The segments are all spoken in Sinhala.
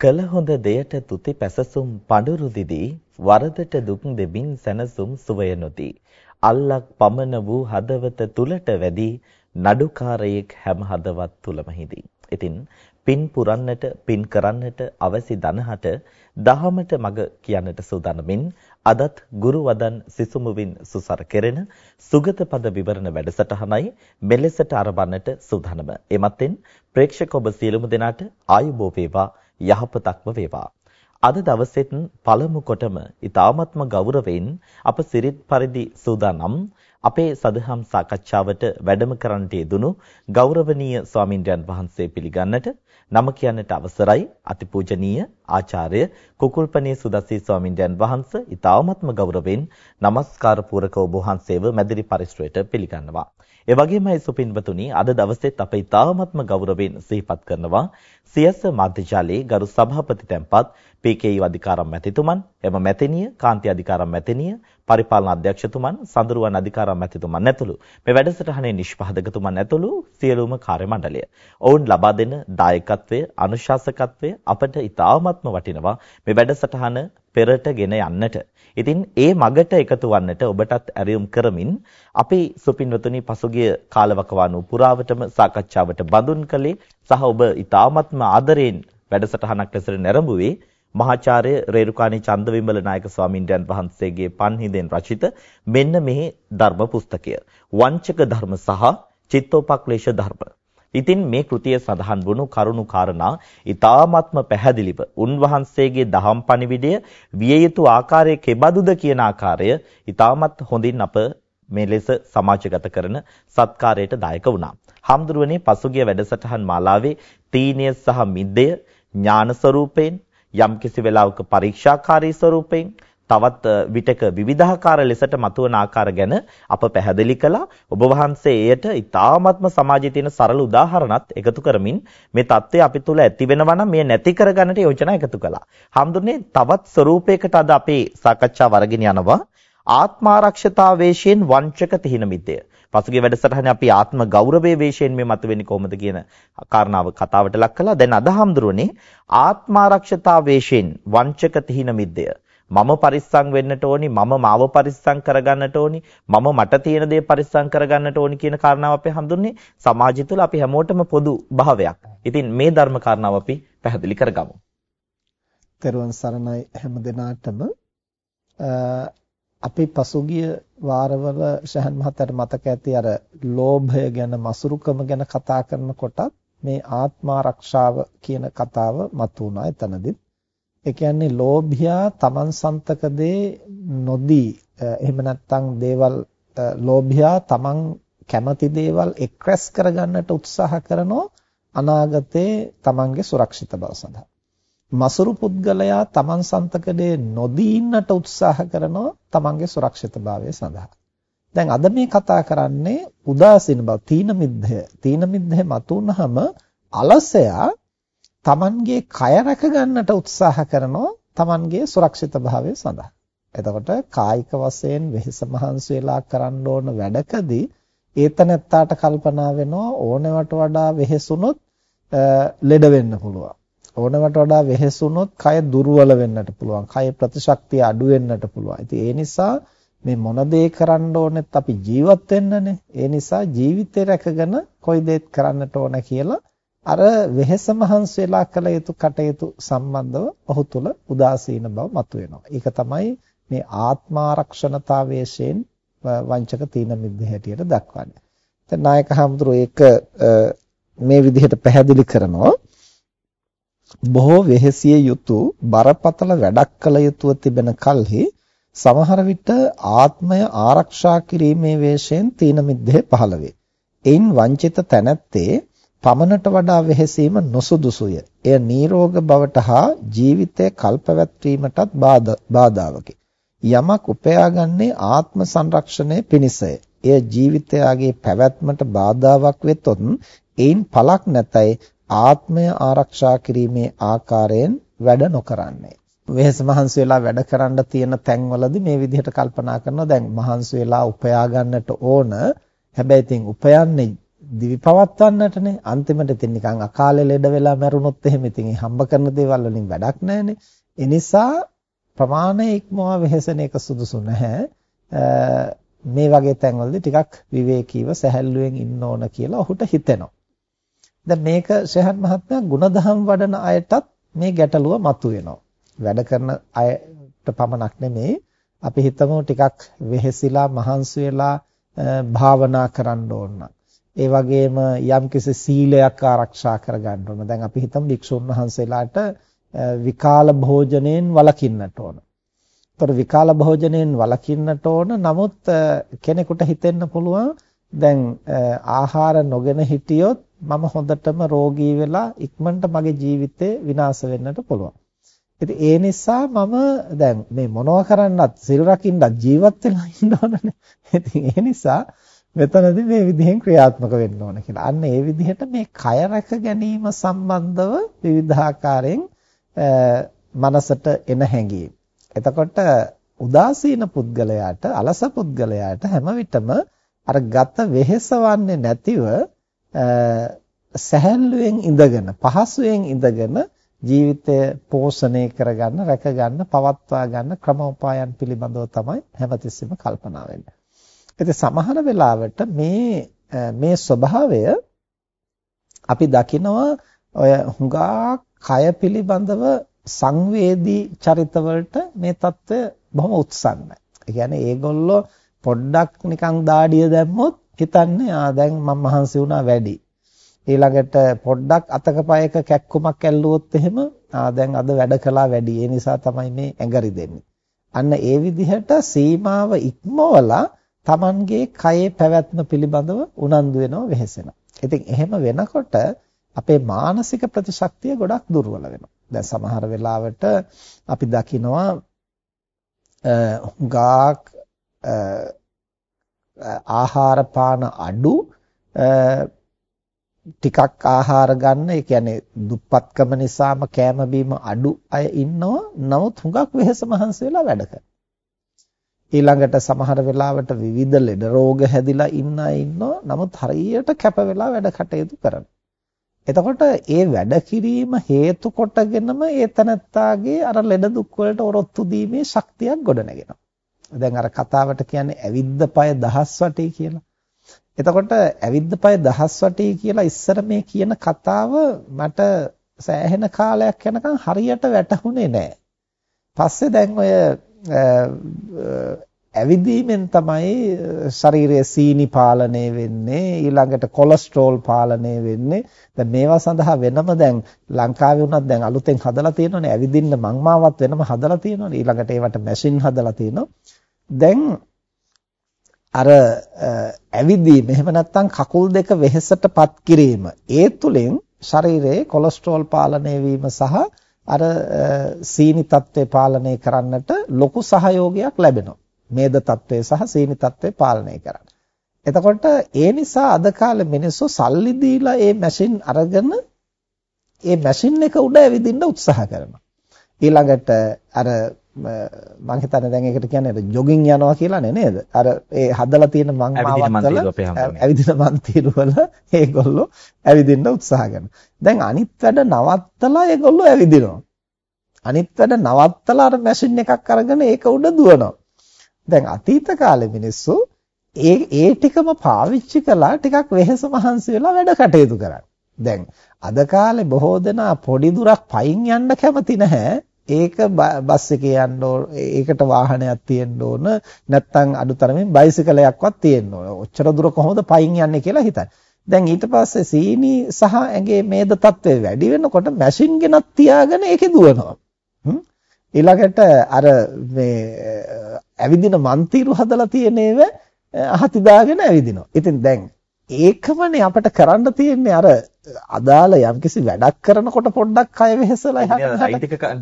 කල හොඳ දෙයට තුති පැසසුම් පඳුරු දිදී වරදට දුක් දෙමින් සැනසුම් සුවය නොදී අල්ලක් පමන වූ හදවත තුලට වැඩි නඩුකාරයෙක් හැම හදවත් තුලම හිඳී. ඉතින් පින් පුරන්නට පින් කරන්නට අවසි ධනහට දහමට මග කියන්නට සූදානමින් අදත් ගුරු වදන් සිසුමුවින් සුසර කෙරෙන සුගත පද විවරණ වැඩසටහනයි මෙලෙසට අරබන්නට සූදානම. එමත්ෙන් ප්‍රේක්ෂක ඔබ සියලුම දෙනාට ආයුබෝ වේවා යහපතක්ම වේවා. අද දවසෙත් පළමු කොටම ඊ타මත්ම ගෞරවයෙන් අප සිරිත් පරිදි සූදානම් අපේ සදහම් සාකච්ඡාවට වැඩම කරන්නට යෙදුණු ගෞරවනීය ස්වාමින්වයන් වහන්සේ පිළිගන්නට නම කියන්නට අවසරයි අතිපූජනීය ආචාර්ය කුකුල්පනී සුදස්සී ස්වාමින්වයන් වහන්ස ඊ타මත්ම ගෞරවයෙන් নমස්කාර පූරකව වහන්සේව මැදිරි පරිශ්‍රයට පිළිගන්නවා. ඒ වගේමයි සුපින්වතුනි අද දවසේත් අප ඊ타ත්ම ගෞරවයෙන් සිහිපත් කරනවා සියස මාධ්‍යජාලයේ ගරු සභාපති තැන්පත් පී.කේ.යු අධිකාරම් මැතිතුමන් එම මැතිනිය කාන්ති අධිකාරම් මැතිනිය පරිපාලන අධ්‍යක්ෂතුමන් සඳරුවන් අධිකාරම් මැතිතුමන් ඇතුළු මේ වැඩසටහනේ නිෂ්පාදකතුමන් ඇතුළු සියලුම කාර්ය මණ්ඩලය. ඔවුන් ලබා දෙන දායකත්වය අනුශාසකත්වය අපට ඉතාමත්ම වටිනවා මේ වැඩසටහන පෙරට ගෙන යන්නට. ඉතින් ඒ මගට එකතු වන්නට ඔබටත් ඇරයුම් කරමින් අපි සුපින්වතුනි පසුගිය කාලවකවානු පුරාවටම සාකච්ඡාවට බඳුන් කළේ සහ ඔබ ඊ타ත්ම ආදරයෙන් වැඩසටහනක් ලෙසට නැරඹුවේ මහාචාර්ය රේරුකාණී චන්දවිමල නායක ස්වාමින්වයන් වහන්සේගේ පන්හිඳෙන් රචිත මෙන්න මේ ධර්ම පුස්තකය. වංචක ධර්ම සහ චිත්තෝපක්ලේශ ධර්ම. ඉතින් මේ කෘතිය සඳහන් වුණු කරුණු කාරණා ඊ타ත්ම පැහැදිලිව උන්වහන්සේගේ දහම් පණිවිඩය විය යුතු ආකාරය කෙබඳුද කියන ආකාරය ඊ타මත් හොඳින් අප මේ ලෙස සමාජගත කරන සත්කාරයට දායක වුණා. හම්දුරුවනේ පසුගිය වැඩසටහන් මාලාවේ තීනය සහ මිද්දය ඥාන ස්වරූපයෙන් යම්කිසි වෙලාවක පරීක්ෂාකාරී ස්වරූපයෙන් තවත් විටක විවිධාකාර ලෙසට මතුවන ආකාර ගැන අප පැහැදිලි කළා. ඔබ වහන්සේ එයට ඊ타ත්ම සමාජයේ තියෙන සරල උදාහරණත් එකතු කරමින් මේ தත්ත්වය අපි තුල ඇති වෙනවා නම් මේ නැති කරගන්නට යෝජනා එකතු කළා. හම්දුනේ තවත් ස්වරූපයකට අද අපේ සාකච්ඡාව අරගෙන යනවා. ආත්මාරක්ෂතාවේශයෙන් වංචක තිහින මිද්දය. පසුගිය වැඩසටහනේ අපි ආත්ම ගෞරවයේ වේශයෙන් මේ මතුවෙන්නේ කොහොමද කියන කාරණාව කතාවට ලක් කළා. දැන් අද හම්දුරුවනේ ආත්මාරක්ෂතාවේශයෙන් වංචක තිහින මිද්දය. මම පරිස්සම් වෙන්නට ඕනි මම මාව පරිස්සම් කරගන්නට ඕනි මම මට තියෙන දේ පරිස්සම් කරගන්නට ඕනි කියන කාරණාව අපි හඳුන්නේ සමාජය තුළ අපි හැමෝටම පොදු භාවයක්. ඉතින් මේ ධර්ම කාරණාව අපි පැහැදිලි කරගමු. තෙරුවන් සරණයි හැම දිනාටම අපි පසුගිය වාරවල ශහන් මහත්තයාට මතක ඇති අර ලෝභය ගැන මසුරුකම ගැන කතා කරනකොටත් මේ ආත්මාරක්ෂාව කියන කතාව මතුවුණා එතනදිත්. ඒ කියන්නේ ලෝභියා Taman සන්තක දේ නොදී එහෙම නැත්නම් දේවල් ලෝභියා Taman කැමති දේවල් එක්රැස් කරගන්නට උත්සාහ කරනෝ අනාගතේ Tamanගේ සුරක්ෂිත බව සඳහා. මසුරු පුද්ගලයා Taman සන්තකඩේ නොදී ඉන්නට උත්සාහ කරනවා Tamanගේ සුරක්ෂිතභාවය සඳහා. දැන් අද මේ කතා කරන්නේ උදාසීන බව තීන මිද්දය. තීන මිද්දය මතුනහම අලසයා Tamanගේ කය රැක ගන්නට උත්සාහ කරනවා Tamanගේ සුරක්ෂිතභාවය සඳහා. එතකොට කායික වශයෙන් වෙහෙස මහන්සි වෙලා කරන්න ඕන වැඩකදී ඒතනත්තාට කල්පනා වෙනවා ඕනෑවට වඩා වෙහෙසුනොත් ලෙඩ වෙන්න පුළුවන්. ඕනවට වඩා වෙහෙසුනොත් කය දුර්වල වෙන්නට පුළුවන්. කය ප්‍රතිශක්තිය අඩු වෙන්නට පුළුවන්. ඉතින් ඒ නිසා මේ මොන දේ කරන්න ඕනෙත් අපි ජීවත් වෙන්නනේ. ඒ නිසා ජීවිතේ රැකගෙන කොයි දේත් කරන්නට ඕන කියලා අර වෙහෙස මහන්සි වෙලා කළ යුතු කටයුතු සම්බන්ධව ඔහු තුල උදාසීන බව මතුවෙනවා. ඒක තමයි මේ ආත්මාරක්ෂණතාවයෙන් වංචක තීන මිද්ද හැටියට දක්වන්නේ. දැන් නායක හඳුරෝ ඒක මේ විදිහට පැහැදිලි කරනවා. බොහෝ වෙහෙසිය යුතු බරපතල වැඩක් කළ යුතුව තිබෙන කල්හි සමහර විට ආත්මය ආරක්ෂා කිරීමේ වේශයෙන් තීන මිද්දේ පහළ වේ. එයින් වංචිත තැනැත්තේ පමණට වඩා වෙහෙසීම නොසුදුසුය. එය නිරෝග බවට හා ජීවිතය කල්පවැත්වීමටත් බාධාවකි. යමක් උපයාගන්නේ ආත්ම සංරක්ෂණය පිණිසය. එය ජීවිතයගේ පැවැත්මට බාධාවක් වෙතොත් එයින් පළක් නැතයි ආත්මය ආරක්ෂා කිරීමේ ආකාරයෙන් වැඩ නොකරන්නේ. වෙහස මහන්සි වෙලා වැඩ කරන්න තියෙන තැන්වලදී මේ විදිහට කල්පනා කරනවා දැන් මහන්සි වෙලා උපයා ගන්නට ඕන. හැබැයි ඉතින් උපයන්නේ දිවි පවත්වන්නටනේ අන්තිමට ඉතින් නිකන් අකාලේ ලෙඩ වෙලා මැරුණොත් එහෙම ඉතින් හම්බ කරන දේවල් වලින් වැඩක් නැහැනේ. ඒ නිසා ප්‍රමාණය ඉක්මවා වෙහෙසෙන එක සුදුසු නැහැ. මේ වගේ තැන්වලදී ටිකක් විවේකීව සැහැල්ලුවෙන් ඉන්න ඕන කියලා ඔහුට හිතෙනවා. දැන් මේක ශෙහන් මහත්මයා ಗುಣධම් වඩන අයටත් මේ ගැටලුව මතුවෙනවා. වැඩ කරන අයට පමණක් නෙමෙයි අපි හිතමු ටිකක් වෙහෙසිලා මහන්සි වෙලා භාවනා කරන්න ඕන. ඒ වගේම යම්කිසි සීලයක් ආරක්ෂා කරගන්න ඕන. දැන් අපි හිතමු භික්ෂුන් වහන්සේලාට විකාල භෝජනයෙන් වළකින්නට ඕන. ඒතර විකාල භෝජනයෙන් වළකින්නට ඕන. නමුත් කෙනෙකුට හිතෙන්න පුළුවන් දැන් ආහාර නොගෙන හිටියොත් මම හොඳටම රෝගී වෙලා ඉක්මනට මගේ ජීවිතේ විනාශ වෙන්නට පුළුවන්. ඉතින් ඒ නිසා මම දැන් මේ මොනවා කරන්නත් සිල් රකින්නත් ජීවත් වෙලා ඉන්න ඕනනේ. ඉතින් ඒ නිසා මෙතනදී මේ විදිහෙන් ක්‍රියාත්මක වෙන්න ඕන කියලා. අන්න ඒ විදිහට මේ කය රැක ගැනීම සම්බන්ධව විවිධාකාරයෙන් මනසට එන හැඟීම්. එතකොට උදාසීන පුද්ගලයාට අලස පුද්ගලයාට හැම විටම අර ගත වෙහෙසවන්නේ නැතිව සැහැල්ලුවෙන් ඉඳගෙන පහසුවෙන් ඉඳගෙන ජීවිතය පෝෂණය කරගන්න, රැකගන්න, පවත්වා ගන්න ක්‍රමෝපායන් පිළිබඳව තමයි හැමතිස්සෙම කල්පනා වෙන්නේ. ඉතින් සමහර වෙලාවට මේ මේ ස්වභාවය අපි දකිනවා ඔය හුඟා කය පිළිබඳව සංවේදී චරිතවලට මේ తত্ত্বය බොහොම උත්සන්නයි. ඒ කියන්නේ ඒගොල්ලෝ පොඩ්ඩක් නිකන් දාඩිය දැම්මොත් හිතන්නේ ආ දැන් මම මහන්සි වුණා වැඩි. ඊළඟට පොඩ්ඩක් අතක පයක කැක්කුමක් ඇල්ලුවොත් එහෙම ආ දැන් අද වැඩ කළා වැඩි. ඒ නිසා තමයි මේ ඇඟරි දෙන්නේ. අන්න ඒ විදිහට සීමාව ඉක්මවලා Tamanගේ කයේ පැවැත්ම පිළිබඳව උනන්දු වෙනවා වෙහෙසෙනවා. ඉතින් එහෙම වෙනකොට අපේ මානසික ප්‍රතිශක්තිය ගොඩක් දුර්වල වෙනවා. දැන් සමහර වෙලාවට අපි දකිනවා හුඟක් ආහාර පාන අඩු ටිකක් ආහාර ගන්න ඒ කියන්නේ දුප්පත්කම නිසාම කෑම බීම අඩු අය ඉන්නවා. නමුත් හුඟක් වෙහෙස මහන්සි වෙලා වැඩ ඊළඟට සමහර වෙලාවට විවිධ ලෙඩ රෝග හැදිලා ඉන්න අය ඉන්නවා. නමුත් හරියට කැප වෙලා වැඩ කටයුතු කරනවා. එතකොට ඒ වැඩ කිරීම හේතු කොටගෙනම ඒ තනත්තාගේ අර ලෙඩ දුක් වලට ඔරොත්තු දීමේ ශක්තියක් ගොඩනගෙනවා. දැන් අර කතාවට කියන්නේ ඇවිද්ද පය දහස් වටේ කියලා. එතකොට ඇවිද්ද පය දහස් වටේ කියලා ඉස්සර මේ කියන කතාව මට සෑහෙන කාලයක් යනකම් හරියට වැටහුනේ නැහැ. පස්සේ දැන් ඔය ඇවිදීමෙන් තමයි ශරීරයේ සීනි පාලනය වෙන්නේ ඊළඟට කොලෙස්ටරෝල් පාලනය වෙන්නේ. දැන් මේවා සඳහා වෙනම දැන් ලංකාවේ වුණත් දැන් අලුතෙන් හදලා තියෙනවනේ. ඇවිදින්න මංමාවත් වෙනම හදලා තියෙනවනේ. ඊළඟට ඒවට මැෂින් හදලා තියෙනවා. දැන් අර ඇවිදීම එහෙම නැත්නම් කකුල් දෙක වෙහෙසටපත් කිරීම ඒ තුලින් ශරීරයේ කොලෙස්ටරෝල් පාලනය වීම සහ අර සීනි තත්ත්වය පාලනය කරන්නට ලොකු සහයෝගයක් ලැබෙනවා. මේද తත්වය සහ සීනි తත්වය පාලනය කරන්න. එතකොට ඒ නිසා අද කාලේ මිනිස්සු සල්ලි දීලා මේ මැෂින් අරගෙන මේ මැෂින් එක උඩ ඇවිදින්න උත්සාහ කරනවා. ඊළඟට අර මම හිතන්නේ දැන් ඒකට කියන්නේ ජොගින් යනවා කියලානේ නේද? අර ඒ හදලා තියෙන මං මාවත්වල ඇවිදින මන්තිරු වල ඒගොල්ලෝ ඇවිදින්න උත්සාහ කරනවා. දැන් අනිත් වැඩ නවත්තලා ඒගොල්ලෝ ඇවිදිනවා. අනිත් වැඩ නවත්තලා අර මැෂින් එකක් අරගෙන ඒක උඩ දුවනවා. දැන් අතීත කාලේ මිනිස්සු ඒ ඒ ටිකම පාවිච්චි කළා ටිකක් වෙහෙස මහන්සි වෙලා වැඩ කටයුතු කරන්න. දැන් අද කාලේ බොහෝ දෙනා පොඩි දුරක් පයින් යන්න කැමති නැහැ. ඒක බස් එකේ යන්න ඕන ඒකට වාහනයක් තියෙන්න ඕන නැත්නම් අඩුතරමින් බයිසිකලයක්වත් තියෙන්න ඕන. ඔච්චර දුර කොහොමද පයින් යන්නේ කියලා හිතයි. දැන් ඊට පස්සේ සීනි සහ ඇඟේ මේද තත්ත්වය වැඩි වෙනකොට මැෂින් ගෙනත් තියාගෙන ඒකේ දුවනවා. ඊළඟට අර මේ ඇවිදින මන්තිරු හදලා තියෙන ඒව අහති දාගෙන ඇවිදිනවා. ඉතින් දැන් ඒකමනේ අපිට කරන්න තියෙන්නේ අර අදාළ යම්කිසි වැඩක් කරනකොට පොඩ්ඩක් කය වෙහෙසලා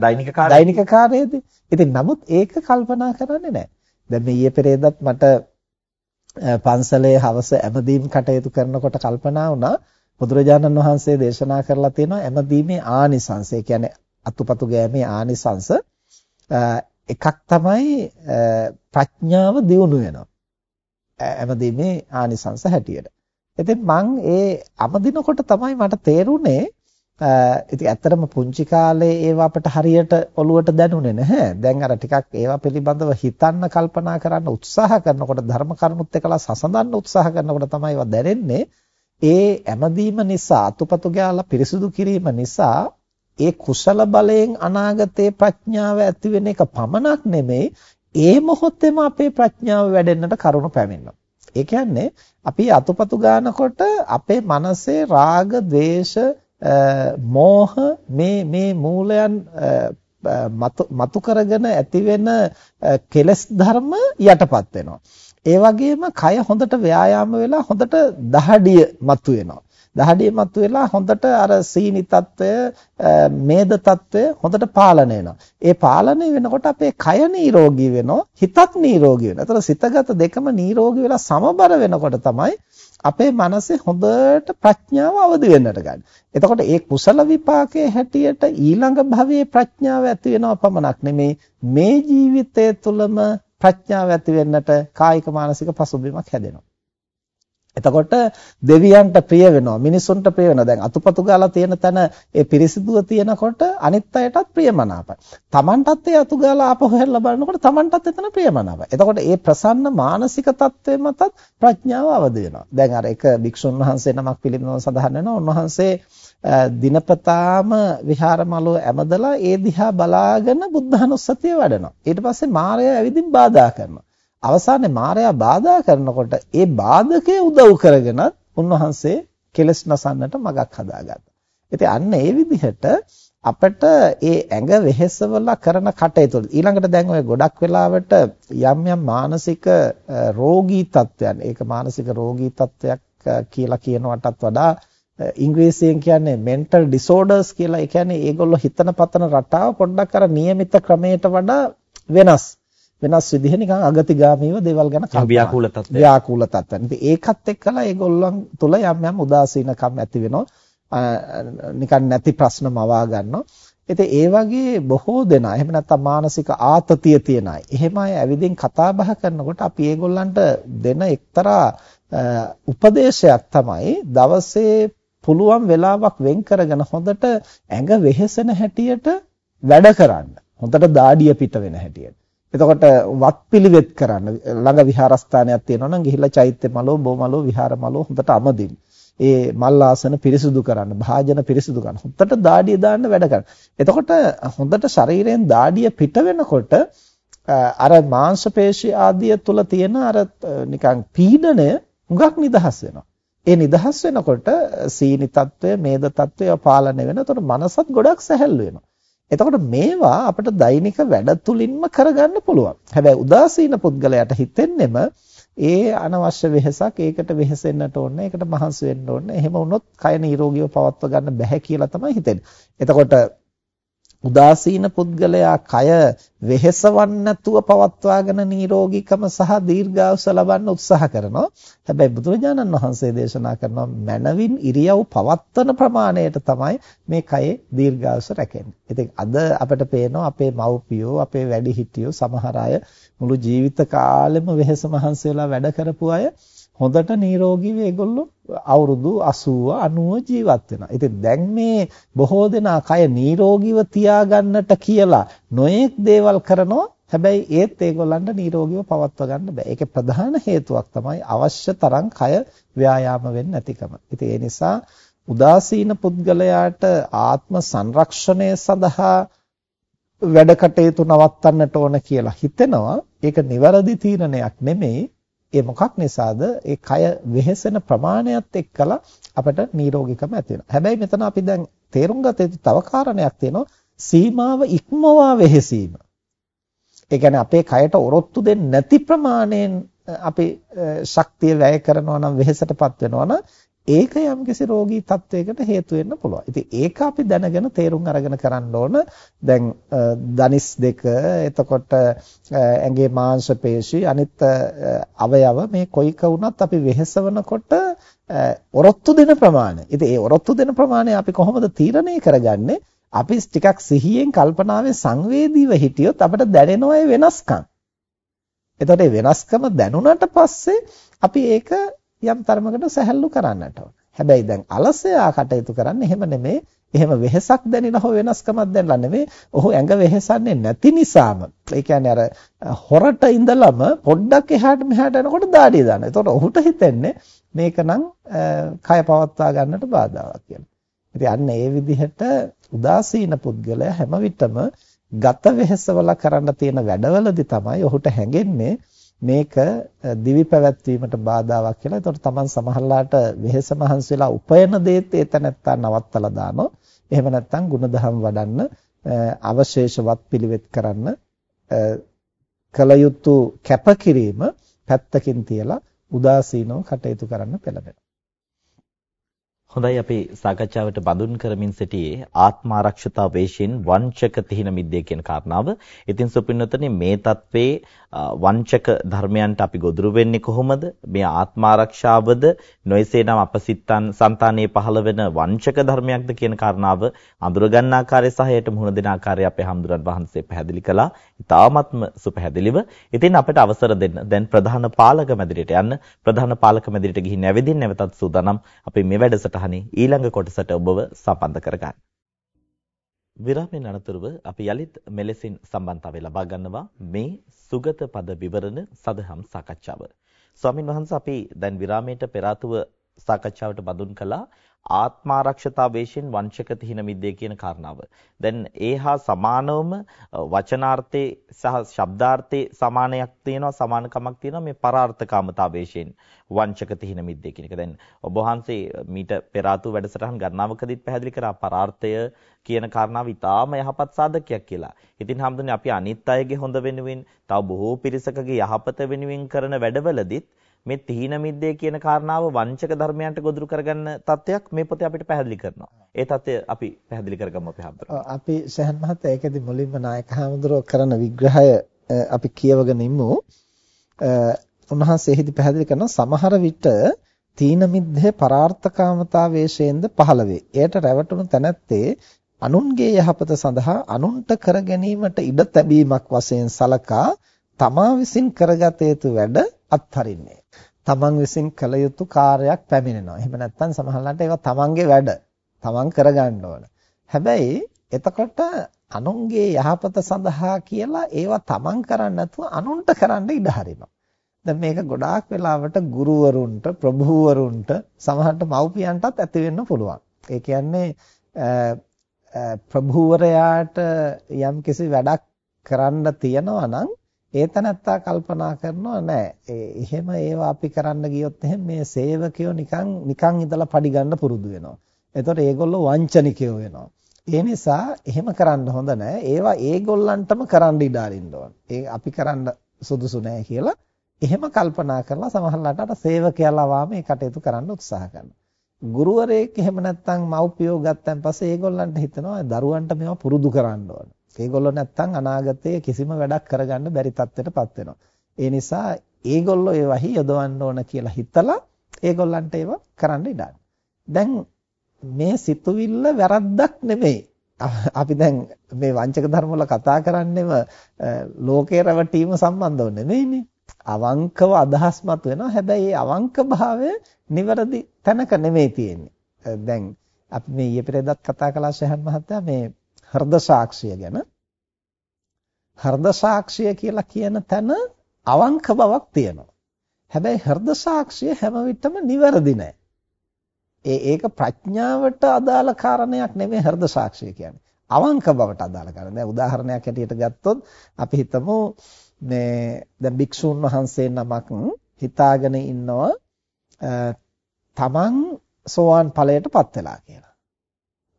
දෛනික දෛනික කාර්යයේදී. ඉතින් නමුත් ඒක කල්පනා කරන්නේ නැහැ. දැන් මේ ඊයේ පෙරේදත් මට පන්සලේ හවස ඇමදීම් කටයුතු කරනකොට කල්පනා වුණා බුදුරජාණන් වහන්සේ දේශනා කරලා තියෙනවා ඇමදීමේ ආනිසංසය. කියන්නේ අතුපතු ගෑමේ ආනිසංස එකක් තමයි ප්‍රඥාව දියුණු වෙනවා. හැමදීමේ ආනිසංස හැටියට. ඉතින් මං ඒ අමදිනකොට තමයි මට තේරුනේ ඉතින් ඇත්තටම පුංචි කාලේ ඒවා අපට හරියට ඔලුවට දැනුනේ නැහැ. දැන් අර ටිකක් ඒවා පිළිබඳව හිතන්න කල්පනා කරන්න උත්සාහ කරනකොට ධර්ම කරුණුත් එක්කලා සසඳන්න උත්සාහ කරනකොට තමයි ඒවා දැනෙන්නේ. ඒ ඇමදීම නිසා අතුපතු ගාලා පිරිසුදු කිරීම නිසා ඒ කුසල බලයෙන් අනාගතේ ප්‍රඥාව ඇති වෙන එක පමණක් නෙමෙයි ඒ මොහොතේම අපේ ප්‍රඥාව වැඩෙන්නට කරුණු පැමිණෙනවා. ඒ කියන්නේ අපි අතුපතු ගන්නකොට අපේ මනසේ රාග, ద్వේෂ, මෝහ මේ මේ මූලයන් මතු කරගෙන ඇතිවෙන කෙලස් ධර්ම යටපත් වෙනවා. ඒ වගේම කය හොඳට ව්‍යායාම වෙලා හොඳට දහඩිය මතුවෙනවා. දහඩිය මතුවෙලා හොඳට අර සීනි తত্ত্বය මේද తত্ত্বය හොඳට පාලනය වෙනවා. ඒ පාලනය වෙනකොට අපේ කය නිරෝගී වෙනවා, හිතත් නිරෝගී වෙනවා. ඒතර සිතගත දෙකම නිරෝගී වෙලා සමබර වෙනකොට තමයි අපේ මනසේ හොඳට ප්‍රඥාව අවදි වෙන්නට ගන්න. එතකොට ඒ කුසල විපාකයේ හැටියට ඊළඟ භවයේ ප්‍රඥාව ඇති වෙනව පමණක් නෙමේ මේ ජීවිතය තුළම ප්‍රඥාව ඇති වෙන්නට කායික මානසික පසුබිමක් හැදෙනවා. එතකොට දෙවියන්ට ප්‍රිය වෙනවා මිනිසුන්ට ප්‍රිය වෙනවා. දැන් අතුපතු ගාලා තියෙන තැන ඒ පිරිසිදුව තියෙනකොට අනිත් අයටත් ප්‍රියමනාපයි තමන්ටත් ඒ අතු ගාලා ආපහු හැරලා බලනකොට තමන්ටත් එතන ප්‍රියමනාපයි එතකොට ඒ ප්‍රසන්න මානසික තත්ත්වය මතත් ප්‍රඥාව අවදි වෙනවා. දැන් අර එක භික්ෂුන් වහන්සේ නමක් පිළිබඳව සඳහන් වෙනවා. උන්වහන්සේ දිනපතාම විහාරමලුව ඇමදලා ඒ දිහා බලාගෙන බුද්ධානුස්සතිය වඩනවා. ඊට පස්සේ මාරයා ඇවිදින් බාධා කරනවා. අවසානයේ මායя බාධා කරනකොට ඒ බාධකේ උදව් කරගෙන උන්වහන්සේ කෙලස් නසන්නට මගක් හදාගත්තා. ඉතින් අන්න ඒ විදිහට අපිට ඒ ඇඟ වෙහෙසවලා කරන කටයුතු ඊළඟට දැන් ඔය ගොඩක් වෙලාවට යම් යම් මානසික රෝගී තත්ත්වයන් ඒක මානසික රෝගී තත්ත්වයක් කියලා කියනවටත් වඩා ඉංග්‍රීසියෙන් කියන්නේ mental disorders කියලා ඒ කියන්නේ ඒගොල්ලෝ හිතන පතන රටාව පොඩ්ඩක් අර નિયમિત ක්‍රමයට වඩා වෙනස්. වෙනස් විදිහ නිකන් අගතිගාමීව දේවල් ගැන කල්පනා ව්‍යාකූල තත්ත්වය. ව්‍යාකූල තත්ත්වය. ඉතින් ඒකත් එක්කලා ඒගොල්ලන් තුල යම් යම් උදාසීනකම් ඇති වෙනවා. නිකන් නැති ප්‍රශ්න මවා ගන්නවා. ඉතින් ඒ වගේ බොහෝ දෙනා එහෙම නැත්නම් මානසික ආතතිය තියන අය. එහෙම අය ඇවිදින් කතා බහ කරනකොට අපි ඒගොල්ලන්ට දෙන එක්තරා උපදේශයක් තමයි දවසේ පුළුවන් වෙලාවක් වෙන් කරගෙන හොඳට ඇඟ වෙහෙසෙන හැටියට වැඩ කරන්න. හොඳට දාඩිය පිට වෙන හැටියට. එතකොට වත්පිළිවෙත් කරන්න ළඟ විහාරස්ථානයක් තියෙනවා නම් ගිහිල්ලා චෛත්‍ය මලෝ බොමලෝ විහාර මලෝ හොඳට අමදින්. ඒ මල් ආසන පිරිසුදු කරන්න, භාජන පිරිසුදු කරන්න. හොඳට දාඩිය දාන්න වැඩ කරන්න. එතකොට හොඳට ශරීරයෙන් දාඩිය පිට වෙනකොට අර මාංශ පේශී ආදිය තුල තියෙන අර නිකන් පීඩනය හුඟක් නිදහස් වෙනවා. ඒ නිදහස් වෙනකොට සීනි తত্ত্বය, මේද తত্ত্বය පාලනය වෙනවා. එතකොට මනසත් ගොඩක් සැහැල්ලු වෙනවා. එතකොට මේවා අපිට දෛනික වැඩ තුලින්ම කරගන්න පුළුවන්. හැබැයි උදාසීන පුද්ගලයාට හිතෙන්නෙම ඒ අනවශ්‍ය වෙහසක් ඒකට වෙහෙසෙන්නට ඕනේ ඒකට මහන්සි වෙන්න ඕනේ එහෙම වුණොත් කය නිරෝගීව පවත්වා ගන්න බැහැ කියලා තමයි හිතෙන්නේ. එතකොට උදාසීන පුද්ගලයා කය වෙහෙසවන්න නැතුව පවත්වාගෙන නිරෝගීකම සහ දීර්ඝායුෂ ලබන්න උත්සාහ කරනවා. හැබැයි බුදුරජාණන් වහන්සේ දේශනා කරනවා මනවින් ඉරියව් පවත්වන ප්‍රමාණයට තමයි මේ කයේ දීර්ඝායුෂ රැකෙන්නේ. ඉතින් අද අපිට පේනවා අපේ මව්පියෝ, අපේ වැඩිහිටියෝ සමහර අය මුළු ජීවිත කාලෙම වෙහෙස මහන්සි වෙලා වැඩ කරපු අය හොඳට නිරෝගීව ඒගොල්ලෝ අවුරුදු 80 90 ජීවත් වෙනවා. ඉතින් දැන් මේ බොහෝ දෙනා කය නිරෝගීව තියාගන්නට කියලා නොයෙක් දේවල් කරනවා. හැබැයි ඒත් ඒගොල්ලන්ට නිරෝගීව පවත්වා ගන්න බෑ. ඒකේ ප්‍රධාන හේතුවක් තමයි අවශ්‍ය තරම් කය ව්‍යායාම වෙන්නේ නැතිකම. ඉතින් ඒ නිසා උදාසීන පුද්ගලයාට ආත්ම සංරක්ෂණය සඳහා වැඩ කටයුතු නවත්තන්නට ඕන කියලා හිතෙනවා. ඒක නිවැරදි තීරණයක් නෙමෙයි. ඒ මොකක් නිසාද? ඒ කය වෙහෙසෙන ප්‍රමාණයත් එක්කලා අපට නිරෝගීකම ඇති වෙනවා. හැබැයි මෙතන අපි දැන් තේරුම් ගත යුතු තව කාරණයක් තියෙනවා. සීමාව ඉක්මවා වෙහෙසීම. ඒ කියන්නේ අපේ කයට ඔරොත්තු දෙන්නේ නැති ප්‍රමාණයෙන් අපි ශක්තිය වැය කරනවා නම් වෙහෙසටපත් වෙනවා නම් ඒක යම්කිසි රෝගී තත්වයකට හේතු වෙන්න පුළුවන්. ඉතින් ඒක අපි දැනගෙන තේරුම් අරගෙන කරන්න ඕන. දැන් දනිස් දෙක එතකොට ඇඟේ මාංශ පේශි අනිත් අවයව මේ කොයික වුණත් අපි වෙහෙසවනකොට ඔරොත්තු දෙන ප්‍රමාණය. ඉතින් ඒ ඔරොත්තු දෙන ප්‍රමාණය අපි කොහොමද තීරණය කරගන්නේ? අපි ටිකක් සිහියෙන් කල්පනාවේ සංවේදීව හිටියොත් අපිට දැනෙනවා ඒ වෙනස්කම්. එතකොට ඒ වෙනස්කම දැනුණාට පස්සේ අපි ඒක යම් තරමකට සැහැල්ලු කරන්නට ඕන. හැබැයි දැන් අලසයා කටයුතු කරන්නේ එහෙම නෙමෙයි. එහෙම වෙහෙසක් දැනෙලා හෝ වෙනස්කමක් දැනලා නෙමෙයි. ඔහු ඇඟ වෙහෙසන්නේ නැති නිසාම. ඒ කියන්නේ අර හොරට ඉඳලම පොඩ්ඩක් එහාට මෙහාට යනකොට දාඩිය දානවා. එතකොට ඔහුට හිතෙන්නේ මේකනම් කය පවත්වා ගන්නට බාධාවක් කියලා. ඉතින් අන්න ඒ විදිහට උදාසීන පුද්ගලයා හැම විටම ගත වෙහෙසවල කරන්න තියෙන වැඩවලදී තමයි ඔහුට හැඟෙන්නේ මේක දිවි පැවැත්වීමට බාධාවක් කියලා. ඒතකොට Taman සමහරලාට වෙහෙස මහන්සි වෙලා උපයන දේත් ඒතනත්තා නවත්තලා දානවා. එහෙම නැත්නම් ಗುಣධම් වඩන්න අවශේෂවත් පිළිවෙත් කරන්න කල යුතු කැපකිරීම පැත්තකින් තියලා උදාසීනව කටයුතු කරන්න පෙළඹෙනවා. හොඳයි අපි සාකච්ඡාවට බඳුන් කරමින් සිටියේ ආත්මාරක්ෂතා වේශයෙන් වංචක තිහින මිද්දේ කියන කාරණාව. ඉතින් සුපින්නතනේ මේ தત્වේ වංචක ධර්මයන්ට අපි ගොදුරු වෙන්නේ කොහොමද? මේ ආත්මාරක්ෂාවද නොයසේනම් අපසිට්තන් సంతානයේ පහළ වෙන වංචක ධර්මයක්ද කියන කාරණාව අඳුරගන්න ආකාරය සහ යට මුහුණ දෙන ආකාරය අපේ හඳුරන් වහන්සේ පැහැදිලි කළා. ඉතාමත්ම සුපැහැදිලිව. ඉතින් අපිට අවසර දෙන්න. දැන් ප්‍රධාන පාලක මැදිරියට යන්න. ප්‍රධාන පාලක මැදිරියට ගිහින් ඇවිදින් නැවතත් සූදානම් අපි මේ වැඩසටහන ඊළඟ කොටසට ඔබව සම්බන්ධ කරගන්න. විරාමයෙන් අනතුරුව අපි යලිත් මෙලෙසින් සම්බන්ධතාවය ලබා ගන්නවා මේ සුගත පද විවරණ සදහම් සාකච්ඡාව. ස්වාමින් වහන්සේ අපි දැන් විරාමයට පෙර සාකච්ඡාවට බඳුන් කළා ආත්මාරක්ෂතාවේශයෙන් වංචක තිහින මිද්දේ කියන කාරණාව. දැන් ඒහා සමානවම වචනාර්ථේ සහ ශබ්දාර්ථේ සමානයක් තියෙනවා සමානකමක් තියෙනවා මේ පරාර්ථකාමතාවේශයෙන් වංචක තිහින මිද්දේ කියන එක. දැන් ඔබ වහන්සේ මීට පෙර ආතු වැඩසටහන් ගණනාවකදීත් පැහැදිලි කරා පරාර්ථය කියන කාරණාව ඉතාම යහපත් සාධකයක් කියලා. ඉතින් හැමදෙන්නේ අපි අනිත් අයගේ හොඳ වෙනුවෙන් තව බොහෝ පිරිසකගේ යහපත වෙනුවෙන් කරන වැඩවලදීත් මේ තීන මිද්දේ කියන කාරණාව වංචක ධර්මයන්ට ගොදුරු කරගන්න තත්ත්වයක් මේ පොතේ අපිට පැහැදිලි කරනවා. ඒ තත්ත්වය අපි පැහැදිලි කරගමු අපි හැමදෙරෝ. අපි සහන් මහත්තයා ඒකෙදි මුලින්ම නායක හැමදෙරෝ කරන විග්‍රහය අපි කියවගෙන ඉමු. උන්වහන්සේ එහිදී පැහැදිලි කරනවා සමහර විට තීන මිද්දේ පරාර්ථකාමතා වේශයෙන්ද පහළ වේ. එයට රැවටුණු තැනැත්තේ අනුන්ගේ යහපත සඳහා අනුන්ට කර ගැනීමට ඉඩ තැබීමක් වශයෙන් සලකා තමා විසින් කරගත යුතු වැඩ අත්හරින්නේ. තමන් විසින් කළ යුතු කාර්යයක් පැමිණෙනවා. එහෙම නැත්නම් සමහරවිට ඒවා තමන්ගේ වැඩ. තමන් කරගන්න ඕන. හැබැයි එතකොට අනුන්ගේ යහපත සඳහා කියලා ඒවා තමන් කරන්නේ නැතුව අනුන්ට කරන්න ඉඩ හරිනවා. දැන් මේක ගොඩාක් වෙලාවට ගුරුවරුන්ට ප්‍රභූවරුන්ට සමහරට මව්පියන්ටත් ඇති වෙන්න පුළුවන්. ඒ කියන්නේ ප්‍රභූවරයාට යම්කිසි වැඩක් කරන්න තියනවා නම් ඒ තනත්තා කල්පනා කරනවා නෑ එහෙම ඒවා අපි කරන්න ගියොත් එහෙනම් මේ සේවකයෝ නිකන් නිකන් ඉඳලා පඩි ගන්න පුරුදු වෙනවා. එතකොට ඒගොල්ලෝ වංචනිකයෝ වෙනවා. ඒ නිසා එහෙම කරන්න හොඳ නෑ. ඒවා ඒගොල්ලන්ටම කරන්න ඉඩ අරින්න ඕන. ඒ අපි කරන්න සුදුසු නෑ කියලා එහෙම කල්පනා කරලා සමහරවිට අර සේවකයලා වාම මේ කටයුතු කරන්න උත්සාහ කරනවා. ගුරුවරයෙක් එහෙම නැත්නම් මව්පියෝ ගත්තන් පස්සේ ඒගොල්ලන්ට හිතනවා දරුවන්ට මේවා පුරුදු කරන්න ඕන. ඒගොල්ලෝ නැත්තම් අනාගතයේ කිසිම වැඩක් කරගන්න බැරි තත්ත්වයටපත් වෙනවා. ඒ නිසා ඒගොල්ලෝ ඒ වහි යොදවන්න ඕන කියලා හිතලා ඒගොල්ලන්ට ඒව කරන්න ඉඩ දැන් මේ සිතුවිල්ල වැරද්දක් නෙමෙයි. අපි දැන් මේ වංචක ධර්ම වල කතා කරන්නේම ලෝකේ රැවටීම සම්බන්ධව නෙමෙයිනේ. අවංකව අදහස් මත වෙනවා. හැබැයි මේ අවංක භාවය නිවැරදි තැනක නෙමෙයි තියෙන්නේ. දැන් අපි මේ ඊයේ පෙරේදත් කතා කළා ශහන් මහත්තයා මේ හෘද සාක්ෂිය ගැන හෘද සාක්ෂිය කියලා කියන තැන අවංක බවක් තියෙනවා. හැබැයි හෘද සාක්ෂිය හැම විටම නිවැරදි නෑ. ඒ ඒක ප්‍රඥාවට අදාළ කාරණයක් නෙමෙයි හෘද සාක්ෂිය කියන්නේ. අවංක බවට අදාළ කාරණා. දැන් උදාහරණයක් හැටියට ගත්තොත් අපි හිතමු මේ දැන් භික්ෂුන් වහන්සේ නමක් හිතාගෙන ඉන්නවා තමන් සෝවාන් ඵලයටපත් වෙලා කියලා.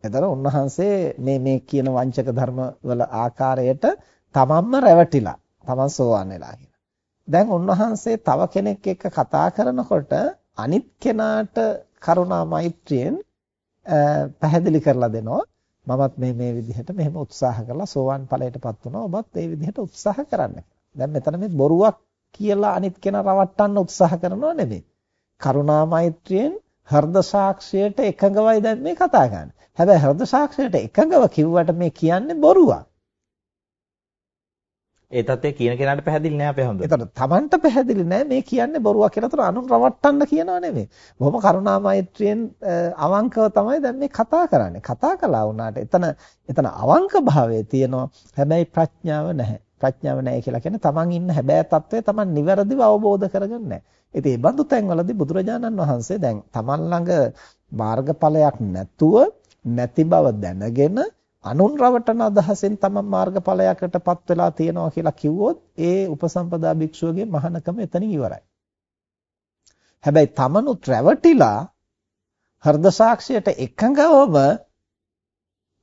එතන උන්වහන්සේ මේ මේ කියන වංචක ධර්ම වල ආකාරයට තමන්ම රැවටිලා තමන් සෝවාන් වෙලා කියලා. දැන් උන්වහන්සේ තව කෙනෙක් එක්ක කතා කරනකොට අනිත් කෙනාට කරුණා මෛත්‍රියෙන් පැහැදිලි කරලා දෙනවා මමත් මේ මේ විදිහට මෙහෙම උත්සාහ කරලා සෝවාන් ඵලයටපත් වුණා ඔබත් ඒ විදිහට උත්සාහ කරන්න. දැන් මෙතන මේ බොරුවක් කියලා අනිත් කෙනා රවට්ටන්න උත්සාහ කරනව නෙමෙයි. කරුණා මෛත්‍රියෙන් හෘද සාක්ෂියට එකඟවයි දැන් මේ කතා කරන්නේ. හැබැයි හෘද සාක්ෂියට එකඟව කිව්වට මේ කියන්නේ බොරුවක්. ඒ தත්ත්වය කියන කෙනාට පැහැදිලි නෑ අපේ හඳුන. එතකොට Tamanට පැහැදිලි නෑ මේ කියන්නේ බොරුවක් කියලා. ඒතර අනුන් රවට්ටන්න කියනව නෙමෙයි. බොහොම කරුණා මෛත්‍රියෙන් අවංකව තමයි දැන් මේ කතා කරන්නේ. කතා කළා වුණාට එතන එතන අවංක භාවයේ තියෙනවා. හැබැයි ප්‍රඥාව නැහැ. ප්‍රඥාව නැහැ කියලා කියන්නේ Taman ඉන්න හැබෑ తත්වය Taman නිවැරදිව අවබෝධ කරගන්නේ නැහැ. ඉතින් මේ බඳු තැන්වලදී බුදුරජාණන් වහන්සේ දැන් Taman ළඟ මාර්ගඵලයක් නැතුව නැති බව දැනගෙන අනුන් රවටන අදහසෙන් තමන් මාර්ගඵලයකටපත් වෙලා තියෙනවා කියලා කිව්වොත් ඒ උපසම්පදා භික්ෂුවගේ මහානකම එතනින් ඉවරයි. හැබැයි තමනුත් රැවටිලා හෘද සාක්ෂියට එකඟවම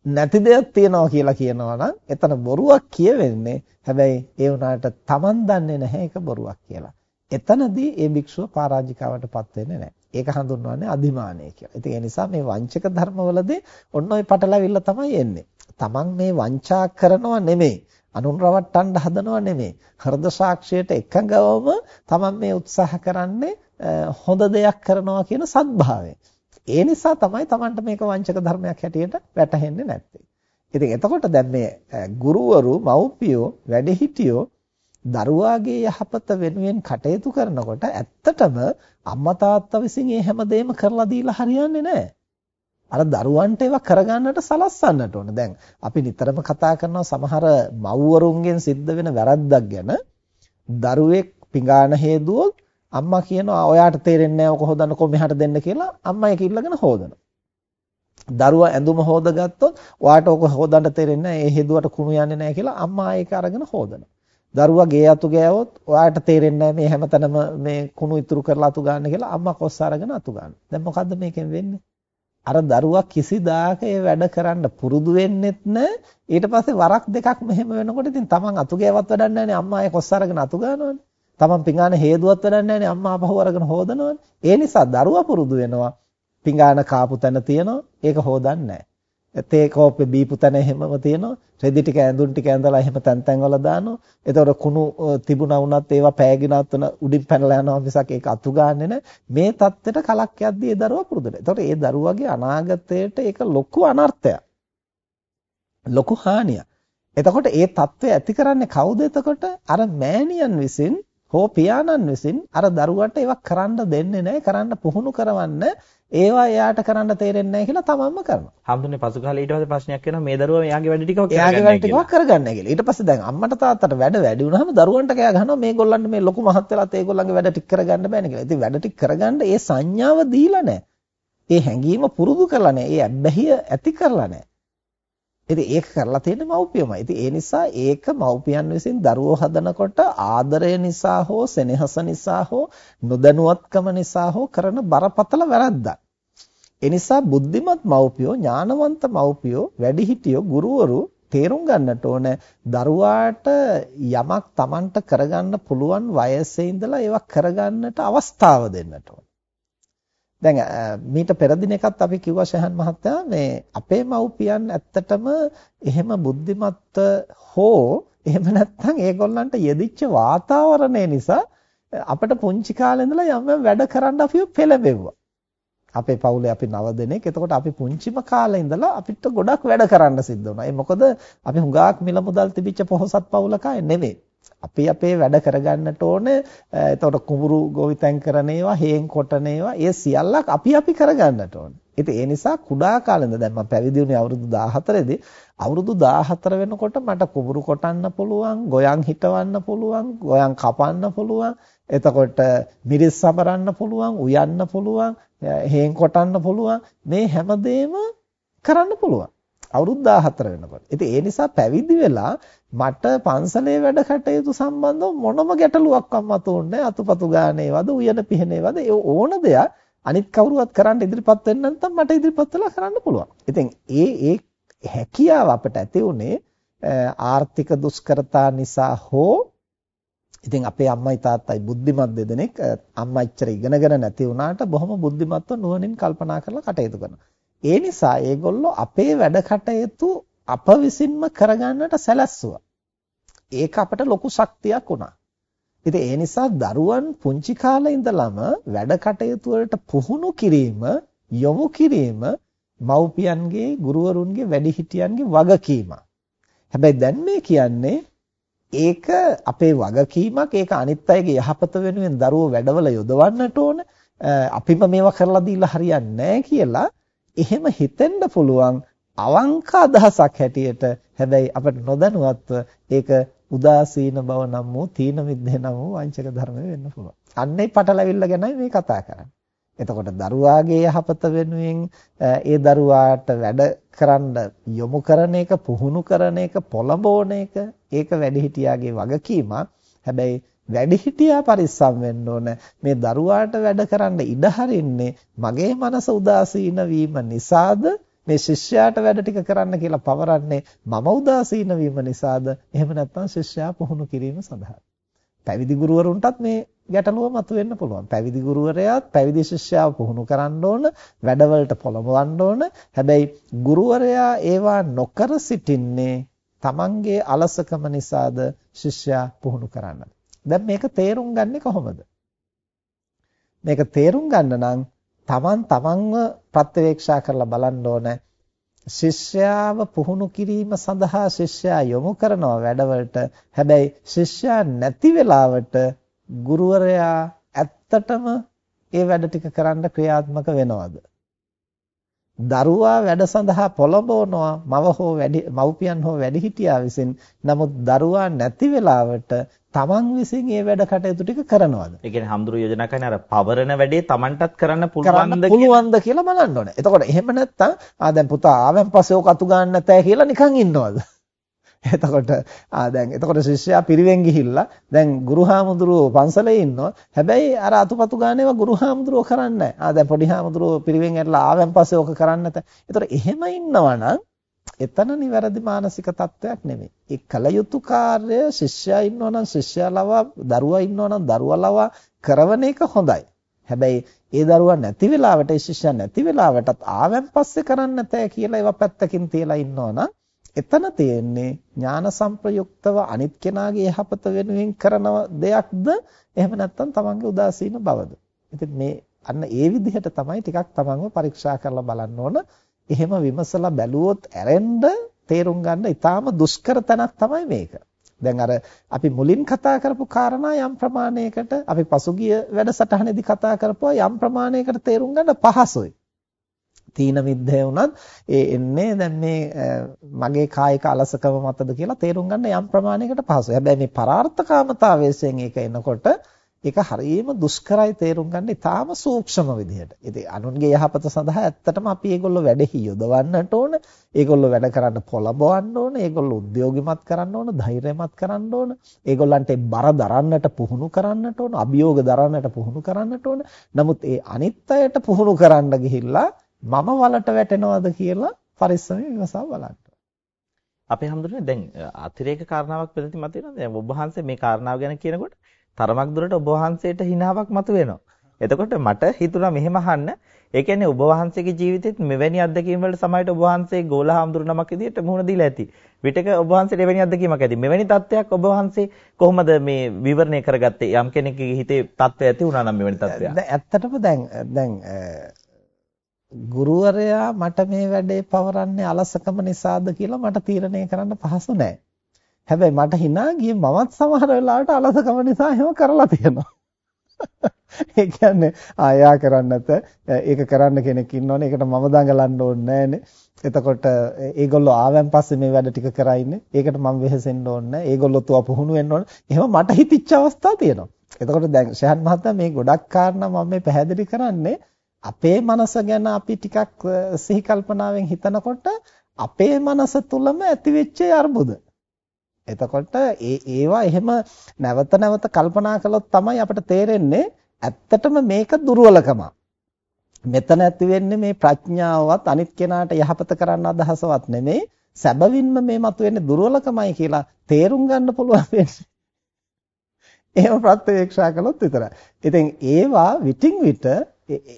නැති දෙයක් තියනවා කියලා කියනවා නම් එතන බොරුවක් කියවෙන්නේ හැබැයි ඒ වුණාට තමන් දන්නේ නැහැ ඒක බොරුවක් කියලා. එතනදී ඒ භික්ෂුව පරාජිකාවටපත් වෙන්නේ නැහැ. ඒක හඳුන්වන්නේ අධිමානය කියලා. ඉතින් ඒ නිසා මේ වංචක ධර්මවලදී ඔන්න ඔය පටලැවිල්ල තමයි එන්නේ. තමන් මේ වංචා කරනව නෙමෙයි. අනුන් රවට්ටන්න හදනව නෙමෙයි. හෘද සාක්ෂියට එකඟවම තමන් මේ උත්සාහ කරන්නේ හොඳ දෙයක් කරනවා කියන සත්භාවය. ඒ නිසා තමයි තමන්ට මේක වංචක ධර්මයක් හැටියට වැටහෙන්නේ නැත්තේ. ඉතින් එතකොට දැන් මේ ගුරුවරු, මව්පියෝ, වැඩිහිටියෝ දරුවාගේ යහපත වෙනුවෙන් කටයුතු කරනකොට ඇත්තටම අම්මා තාත්තා විසින් මේ හැමදේම කරලා දීලා හරියන්නේ නැහැ. අර දරුවන්ට ඒවා කරගන්නට සලස්සන්නට ඕන. දැන් අපි නිතරම කතා කරනවා සමහර මව්වරුන්ගෙන් සිද්ධ වෙන වැරද්දක් ගැන. දරුවෙක් පිඟාන හේදුවොත් අම්මා කියනවා ඔයාට තේරෙන්නේ නැහැ ඔක හොදන්න කො මෙහාට දෙන්න කියලා අම්මා ඒක ඉල්ලගෙන හොදනවා. දරුවා ඇඳුම හොදගත්තොත් ඔයාට ඔක හොදන්න තේරෙන්නේ නැහැ ඒ හේදුවට කුණු යන්නේ නැහැ කියලා අම්මා ඒක අරගෙන හොදනවා. දරුවා ගේ අතු ගෑවොත් ඔයාට තේරෙන්නේ මේ හැමතැනම මේ කුණු ඉතුරු කරලා අතු ගන්න කියලා අම්මා කොස්ස අරගෙන අතු ගන්න. දැන් මොකද්ද මේකෙන් වෙන්නේ? අර දරුවා කිසිදාක ඒ වැඩ කරන්න පුරුදු වෙන්නෙත් නැහැ. ඊට පස්සේ වරක් දෙකක් මෙහෙම වෙනකොට ඉතින් තමන් අතු ගෑවත් වැඩක් නැහැ අම්මා ඒ කොස්ස අරගෙන අතු ගන්නවනේ. තමන් පිඟාන හේදුවත් වැඩක් නැහැ අම්මා අපහුව අරගෙන හොදනවනේ. ඒ නිසා දරුවා පුරුදු වෙනවා. පිඟාන කාපු තැන තියෙනවා. ඒක හොදන්නේ නැහැ. තේ කෝප්පේ බීපු තැන එහෙමම තියෙනවා. රෙදි ටික ඇඳුම් ටික ඇඳලා එහෙම තැන් තැන් වල දානවා. එතකොට කුණු තිබුණා වුණත් ඒවා පෑගිනත් උන උඩින් පැනලා යනවා මිසක් ඒක අතු ගන්නෙ නෑ. මේ தත්ත්වයට කලක් යද්දී ඒ දරුවා පුරුදුද. එතකොට ඒ දරුවගේ අනාගතයට ඒක ලොකු අනර්ථයක්. ලොකු හානියක්. එතකොට ඒ தත්ත්වය ඇති කරන්නේ කවුද එතකොට? අර මෑණියන් විසින් හෝ පියාණන් විසින් අර දරුවට ඒවා කරන්න දෙන්නේ නැහැ කරන්න පුහුණු කරවන්න ඒවා එයාට කරන්න තේරෙන්නේ නැහැ කියලා තමන්ම කරනවා. හැමෝටම පසු කාලේ ඊට පස්සේ ප්‍රශ්නයක් වෙනවා මේ දරුවා එයාගේ වැඩ ටිකක් එයාගේ වැඩ ටිකක් කරගන්න කියලා. ඊට පස්සේ දැන් අම්මට තාත්තට වැඩ වැඩි වුණාම දරුවන්ට කෑ ගහනවා මේගොල්ලන්ට මේ ලොකු මහත් වෙලාත් ඒගොල්ලන්ගේ වැඩ ටික කරගන්න බෑනේ කියලා. ඉතින් වැඩ ටික කරගන්න ඒ සංඥාව දීලා නැහැ. ඒ හැඟීම පුරුදු කරලා නැහැ. ඒ අබ්බැහිය ඇති කරලා නැහැ. ඉතින් ඒක කරලා තියෙන්නේ මව්පියමයි. ඉතින් ඒ නිසා ඒක මව්පියන් විසින් දරුවෝ හදනකොට ආදරය නිසා හෝ සෙනෙහස නිසා හෝ නොදැනුවත්කම නිසා හෝ කරන බරපතල වැරද්දක්. ඒ නිසා බුද්ධිමත් මව්පියෝ ඥානවන්ත මව්පියෝ වැඩිහිටියෝ ගුරුවරු තේරුම් ගන්නට ඕන දරුවාට යමක් Tamanට කරගන්න පුළුවන් වයසේ ඉඳලා ඒවා කරගන්නට අවස්ථාව දෙන්නට ඕන. දැන් මීට පෙර දිනකත් අපි කිව්වා ශහන් මහත්තයා මේ අපේ මව්පියන් ඇත්තටම එහෙම බුද්ධිමත් හෝ එහෙම නැත්නම් ඒගොල්ලන්ට යෙදිච්ච වාතාවරණය නිසා අපිට පුංචි කාලේ ඉඳලා යම් යම් වැඩ කරන්න අපිව පෙළඹෙව්වා. අපේ පවුලේ අපි 9 දෙනෙක්. එතකොට අපි පුංචිම කාලේ ඉඳලා අපිට ගොඩක් වැඩ කරන්න සිද්ධ වුණා. ඒ මොකද අපි හුඟක් මිල මුදල් තිබිච්ච පොහොසත් පවුලක නෙමෙයි. අපි අපේ වැඩ කරගන්නට ඕනේ. එතකොට කුඹුරු ගොවිතැන් කරන ඒවා, හේන් කොටන ඒවා, ඒ සියල්ලක් අපි අපි කරගන්නට ඕනේ. ඉතින් ඒ නිසා කුඩා කාලෙන්ද දැන් මම පැවිදි වුණේ අවුරුදු 14 දී අවුරුදු 14 වෙනකොට මට කුඹුරු කොටන්න පුළුවන්, ගොයන් හිටවන්න පුළුවන්, ගොයන් කපන්න පුළුවන්, එතකොට මිරිස් සමරන්න පුළුවන්, උයන්න පුළුවන්, හේන් කොටන්න පුළුවන්. මේ හැමදේම කරන්න පුළුවන්. අවුරුදු 14 වෙනකොට. ඉතින් ඒ නිසා පැවිදි වෙලා මට පන්සලේ වැඩ කටයුතු සම්බන්ධව මොනම ගැටලුවක් අම්මතුන්නේ අතුපතු ගානේවද උයන පිහනේවද ඒ ඕන දෙයක් අනිත් කවුරුවත් කරන්න ඉදිරිපත් වෙන්න නැත්නම් මට ඉදිරිපත් වෙලා කරන්න පුළුවන්. ඉතින් ඒ ඒ හැකියාව අපට ඇති උනේ ආර්ථික දුෂ්කරතා නිසා හෝ ඉතින් අපේ අම්මයි තාත්තයි බුද්ධිමත් දෙදෙනෙක් අම්මා ඉච්චර ඉගෙනගෙන නැති වුණාට බොහොම බුද්ධිමත්ව නුවණින් කල්පනා කරලා කටයුතු කරනවා. ඒ නිසා ඒගොල්ලෝ අපේ වැඩ කටයුතු අප විසින්ම කරගන්නට සැලැස්සුවා. ඒක අපට ලොකු ශක්තියක් වුණා. ඉතින් ඒ නිසා දරුවන් පුංචි කාලේ ඉඳලම වැඩ කටයුතු වලට පුහුණු කිරීම, යොමු කිරීම මව්පියන්ගේ, ගුරුවරුන්ගේ, වැඩිහිටියන්ගේ වගකීමක්. හැබැයි දැන් මේ කියන්නේ ඒක අපේ වගකීමක් ඒක අනිත් අයගේ යහපත වෙනුවෙන් දරුවෝ වැඩවල යොදවන්නට ඕන අපිම මේවා කරලා දීලා හරියන්නේ නැහැ කියලා එහෙම හිතෙන්න පුළුවන් අවංක අදහසක් හැටියට හැබැයි අපිට නොදැනුවත්ව ඒක උදාසීන බව නම් වූ තීන මිද්දේ නම් වූ වංචක ධර්ම වෙන්න පුළුවන්. අන්නේ පටලැවිල්ල ගැනයි මේ කතා කරන්නේ. එතකොට දරුවාගේ යහපත වෙනුවෙන් ඒ දරුවාට වැඩ කරන්න යොමු කරන එක පුහුණු කරන එක පොළඹවන එක ඒක වැඩිහිටියාගේ වගකීමක්. හැබැයි වැඩිහිටියා පරිස්සම් වෙන්න ඕන මේ දරුවාට වැඩ කරන්න ඉඩ හරින්නේ මගේ මනස උදාසීන වීම නිසාද මේ ශිෂ්‍යයාට වැඩ ටික කරන්න කියලා පවරන්නේ මම උදාසීන වීම නිසාද එහෙම නැත්නම් ශිෂ්‍යයා පුහුණු කිරීම සඳහා පැවිදි ගුරුවරුන්ටත් මේ ගැටලුව මතුවෙන්න පුළුවන්. පැවිදි ගුරුවරයාත් පැවිදි ශිෂ්‍යයාව පුහුණු කරන්න ඕන, වැඩවලට පොළඹවන්න ඕන. හැබැයි ගුරුවරයා ඒවා නොකර සිටින්නේ තමන්ගේ අලසකම නිසාද ශිෂ්‍යයා පුහුණු කරන්නද? දැන් මේක තේරුම් ගන්නෙ කොහොමද? මේක තේරුම් ගන්න නම් තමන් තමන්ව ප්‍රත්‍යවේක්ෂා කරලා බලන්න ඕනේ. ශිෂ්‍යයාව පුහුණු කිරීම සඳහා ශිෂ්‍යයා යොමු කරනවා වැඩවලට. හැබැයි ශිෂ්‍යයා නැති වෙලාවට ගුරුවරයා ඇත්තටම ඒ වැඩ ටික කරන්න ක්‍රියාත්මක වෙනවද? දරුවා වැඩ සඳහා පොළඹවනවා මව හෝ වැඩි මව්පියන් හෝ වැඩිහිටියා විසින්. නමුත් දරුවා නැති වෙලාවට තමන් විසින් මේ වැඩ කටයුතු ටික කරනවද? ඒ කියන්නේ හම්දුරු යෝජනා කරන අර පවරන වැඩේ තමන්ටත් කරන්න පුළුවන්ද පුළුවන්ද කියලා බලන්න ඕනේ. එතකොට එහෙම නැත්තම් ආ දැන් පුතා ආවෙන් පස්සේ ඔක අතු ගන්න නැතෑ කියලා නිකන් ඉන්නවද? එතකොට ආ දැන් එතකොට ශිෂ්‍යයා පිරිවෙන් ගිහිල්ලා දැන් ගුරුහාමුදුරුවෝ පන්සලේ ඉන්නවා. හැබැයි අර අතුපතු ගන්නේව ගුරුහාමුදුරුවෝ කරන්නේ නැහැ. ආ දැන් පොඩිහාමුදුරුවෝ පිරිවෙන් ඇරලා ආවෙන් පස්සේ ඕක කරන්නේ නැත. එතකොට එහෙම ඉන්නවනම් එතන නිවැරදි මානසික තත්වයක් නෙමෙයි. ඒ කල යුතු කාර්ය ශිෂ්‍යයා ඉන්නවනම් ශිෂ්‍යයා ලවා දරුවා ඉන්නවනම් දරුවා ලවා කරවන එක හොඳයි. හැබැයි ඒ දරුවා නැති වෙලාවට ඒ ශිෂ්‍යයා නැති වෙලාවටත් ආවෙන් පස්සේ කරන්න නැතේ කියලා ඒවා පැත්තකින් තියලා ඉන්නවනම් එතන තියෙන්නේ ඥාන සංප්‍රයුක්තව අනිත් කෙනාගේ යහපත වෙනුවෙන් කරන දෙයක්ද? එහෙම නැත්නම් තමන්ගේ උදාසීන බවද? ඉතින් මේ අන්න ඒ විදිහට තමයි ටිකක් තමන්ව පරීක්ෂා කරලා බලන්න ඕන. එහෙම විමසලා බැලුවොත් ඇරෙන්න තේරුම් ගන්න ඊටාම දුෂ්කර තැනක් තමයි මේක. දැන් අර අපි මුලින් කතා කරපු කාරණා යම් ප්‍රමාණයකට අපි පසුගිය වැඩසටහනේදී කතා කරපුවා යම් ප්‍රමාණයකට තේරුම් ගන්න පහසුයි. තීන මිද්දේ වුණත් ඒ එන්නේ දැන් මේ මගේ කායික අලසකම මතද කියලා තේරුම් ගන්න යම් ප්‍රමාණයකට පහසුයි. හැබැයි මේ පරාර්ථකාමතාවයෙන් ඒක එනකොට ඒක හරියම දුෂ්කරයි තේරුම් ගන්න ඉතාම සූක්ෂම විදිහට. ඉතින් අනුන්ගේ යහපත සඳහා ඇත්තටම අපි ඒගොල්ලෝ වැඩෙහි යොදවන්නට ඕන. ඒගොල්ලෝ වැඩ කරන්න පොළඹවන්න ඕන. ඒගොල්ලෝ උද්‍යෝගිමත් කරන්න ඕන, ධෛර්යමත් කරන්න ඕන. ඒගොල්ලන්ට බර දරන්නට පුහුණු කරන්නට ඕන, අභියෝග දරන්නට පුහුණු කරන්නට ඕන. නමුත් ඒ අනිත් අයට පුහුණු කරන්න ගිහිල්ලා මම වලට වැටෙනවද කියලා පරිස්සමෙන් විමසා බලන්න. අපේ හැමදෙරේ දැන් අතිරේක කාරණාවක් මෙතනදි මතුවෙනවා. දැන් ඔබ වහන්සේ මේ කාරණාව ගැන කියනකොට තරමක් දුරට ඔබ වහන්සේට හිනාවක් මතුවෙනවා. එතකොට මට හිතුණා මෙහෙම අහන්න. ඒ කියන්නේ ඔබ වහන්සේගේ ජීවිතෙත් මෙවැනි අත්දැකීම් වලට සමහරට ඔබ වහන්සේ ගෝලහාමුදුරු නමක් විදිහට මුහුණ දීලා ඇති. විටක ඔබ වහන්සේට එවැනි අත්දැකීමක් ඇති. මෙවැනි තත්ත්වයක් ඔබ වහන්සේ කොහොමද මේ විවරණය කරගත්තේ? යම් කෙනෙකුගේ හිතේ තත්ත්වය ඇති වුණා නම් මෙවැනි තත්ත්වයක්. දැන් ඇත්තටම දැන් දැන් ගුරුවරයා මට මේ වැඩේ පවරන්නේ අලසකම නිසාද කියලා මට තීරණය කරන්න පහසු නෑ. හැබැයි මට hina ගියේ මමත් සමහර වෙලාවට අලසකම නිසා එහෙම කරලා තියෙනවා. ඒ කියන්නේ ආයා කරන්න නැත ඒක කරන්න කෙනෙක් ඉන්නෝනේ ඒකට මම දඟලන්න ඕනේ නෑනේ. එතකොට ඒගොල්ලෝ ආවන් පස්සේ මේ වැඩ ටික කරයින්නේ. ඒකට මම වෙහෙසෙන්න ඕනේ නෑ. ඒගොල්ලෝ තුව පුහුණු වෙන්න ඕනේ. එහෙම මට හිතිච්ච අවස්ථා තියෙනවා. එතකොට දැන් ශහන් මහත්තයා මේ ගොඩක් කාරණා මම මේ පැහැදිලි කරන්නේ අපේ මනස ගැන අපි ටිකක් සිහි කල්පනාවෙන් හිතනකොට අපේ මනස තුලම ඇතිවෙච්ච අර්බුද. එතකොට ඒ ඒවා එහෙම නැවත නැවත කල්පනා කළොත් තමයි අපිට තේරෙන්නේ ඇත්තටම මේක දුර්වලකම. මෙතන ඇති වෙන්නේ මේ ප්‍රඥාවවත් අනිත් කෙනාට යහපත කරන්න අදහසවත් නෙමෙයි සැබවින්ම මේ මතුවෙන්නේ දුර්වලකමයි කියලා තේරුම් ගන්න පුළුවන් වෙන්නේ. එහෙම ප්‍රත්‍යක්ෂා කළොත් විතරයි. ඉතින් ඒවා විටින් විට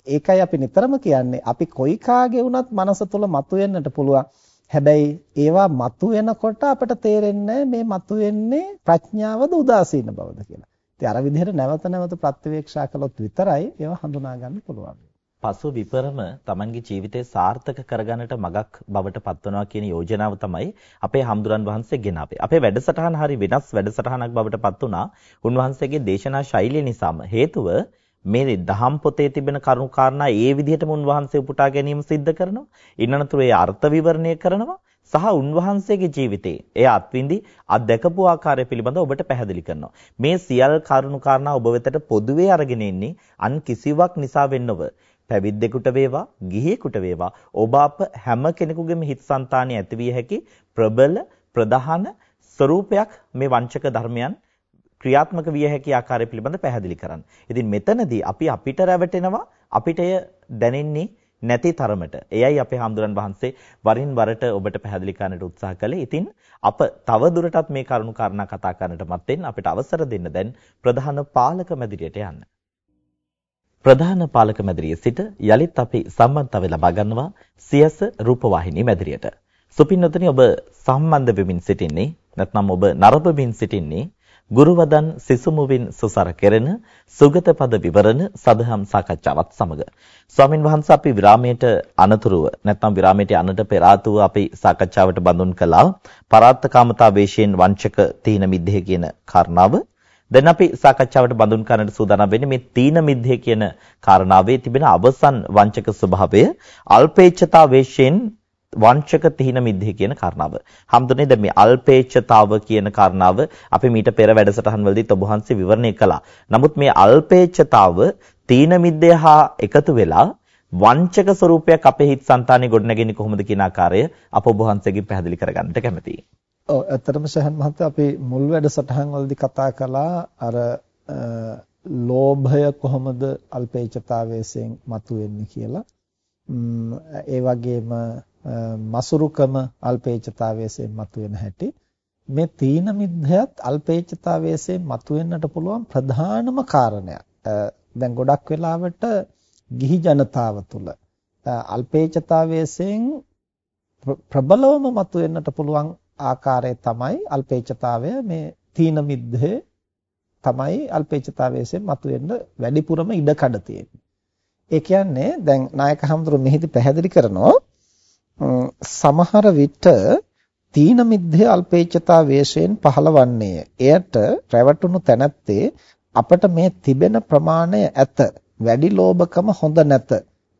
ඒකයි අපි නිතරම කියන්නේ අපි කොයි කාගේ වුණත් මනස තුල මතුවෙන්නට පුළුවන්. හැබැයි ඒවා මතුවෙනකොට අපිට තේරෙන්නේ මේ මතුවෙන්නේ ප්‍රඥාවද උදාසීන බවද කියලා. ඉතින් අර විදිහට නැවත නැවත ප්‍රත්‍යවේක්ෂා කළොත් විතරයි ඒවා හඳුනා ගන්න පුළුවන්. පසු විපරම Tamanගේ ජීවිතය සාර්ථක කරගන්නට මගක් බවට පත්වනවා කියන යෝජනාව තමයි අපේ හම්දුරන් වහන්සේ ගෙනාවේ. අපේ වැඩසටහන හරි වෙනස් වැඩසටහනක් බවට පත් වුණා. උන්වහන්සේගේ දේශනා ශෛලිය නිසාම හේතුව මේ දහම් පොතේ තිබෙන කරුණු කාරණා ඒ විදිහටම උන්වහන්සේ උපුටා ගැනීම සිද්ධ කරනවා. ඉන්නනතුරු ඒ අර්ථ විවරණය කරනවා. සහ උන්වහන්සේගේ ජීවිතේ එය අත්විඳි අත්දැකපු ආකාරය පිළිබඳව ඔබට පැහැදිලි කරනවා. මේ සියල් කරුණු කාරණා ඔබ වෙතට පොදුවේ අරගෙන ඉන්නේ අන් කිසිවක් නිසා වෙන්නව. පැවිද්දෙකුට වේවා, ගිහියෙකුට වේවා, ඔබ අප හැම කෙනෙකුගේම හිත සංතානිය ඇතිවිය හැකි ප්‍රබල ප්‍රධාන ස්වરૂපයක් මේ වංචක ධර්මයන් ක්‍රියාත්මක විය හැකි ආකාරය පිළිබඳ පැහැදිලි කරන්න. ඉතින් මෙතනදී අපි අපිට රැවටෙනවා අපිට එය දැනෙන්නේ නැති තරමට. එයයි අපේ හාමුදුරන් වහන්සේ වරින් වරට ඔබට පැහැදිලි කරන්නට උත්සාහ කළේ. ඉතින් අප තව දුරටත් මේ කරුණු කාරණා කතා කරන්නට මත්තෙන් අපිට අවසර දෙන්න දැන් ප්‍රධාන පාලක මැදිරියට යන්න. ප්‍රධාන පාලක මැදිරියේ සිට යලිත් අපි සම්බන්ධතාවය ලබා ගන්නවා සියස රූපවාහිනී මැදිරියට. සුපින්නතුනි ඔබ සම්බන්ධ වෙමින් සිටින්නේ නැත්නම් ඔබ නරඹමින් සිටින්නේ ගුරුවදන් සිසුමුවින් සුසර කෙරෙන සුගත පද විවරණ සදහම් සාකච්ඡාවත් සමග. ස්වාමින් වහන්සේ අපි විරාමයට අනතුරුව නැත්නම් විරාමයට යන්නට පෙර ආතුව අපි සාකච්ඡාවට බඳුන් කළා. පරාත්තකාමතා වේශයෙන් වංචක තීන මිද්දේ කියන කාරණාව. දැන් අපි සාකච්ඡාවට බඳුන් කරන්නට සූදානම් වෙන්නේ මේ තීන මිද්දේ කියන කාරණාවේ තිබෙන අවසන් වංචක ස්වභාවය. අල්පේච්ඡතා වේශයෙන් වංචක තිහින මිද්දේ කියන කාරණාව. හම්දුනේ දැන් මේ අල්පේච්ඡතාව කියන කාරණාව අපි මීට පෙර වැඩසටහන් වලදීත් ඔබ වහන්සේ විවරණය කළා. නමුත් මේ අල්පේච්ඡතාව තීන මිද්දේ හා එකතු වෙලා වංචක ස්වરૂපයක් අපේ හිත් సంతානේ ගොඩනගන්නේ කොහොමද කියන ආකාරය අප ඔබ වහන්සේගෙන් පැහැදිලි කරගන්නට කැමතියි. ඔව් ඇත්තටම සහන් මහත්තයා අපි මුල් වැඩසටහන් වලදී කතා කළා අර ලෝභය කොහොමද අල්පේච්ඡතාවයෙන් මතුවෙන්නේ කියලා. ඒ වගේම මසුරුකම අල්පේච්ඡතාවයෙන් මතුවෙන හැටි මේ තීන මිද්දයත් අල්පේච්ඡතාවයෙන් මතුවෙන්නට පුළුවන් ප්‍රධානම කාරණයක්. දැන් ගොඩක් වෙලාවට ගිහි ජනතාව තුළ අල්පේච්ඡතාවයෙන් ප්‍රබලවම මතුවෙන්නට පුළුවන් ආකාරය තමයි අල්පේච්ඡතාවය මේ තීන මිද්දේ තමයි අල්පේච්ඡතාවයෙන් මතුවෙන්න වැඩිපුරම ඉඩකඩ තියෙන්නේ. ඒ කියන්නේ දැන් නායක හඳුරු මෙහිදී පැහැදිලි කරනවා සමහර විට තීන මිද්දේ අල්පේච්ඡතා වේශයෙන් පහළවන්නේය. එයට රැවටුණු තැනැත්තේ අපට මේ තිබෙන ප්‍රමාණය ඇත. වැඩි ලෝභකම හොඳ නැත.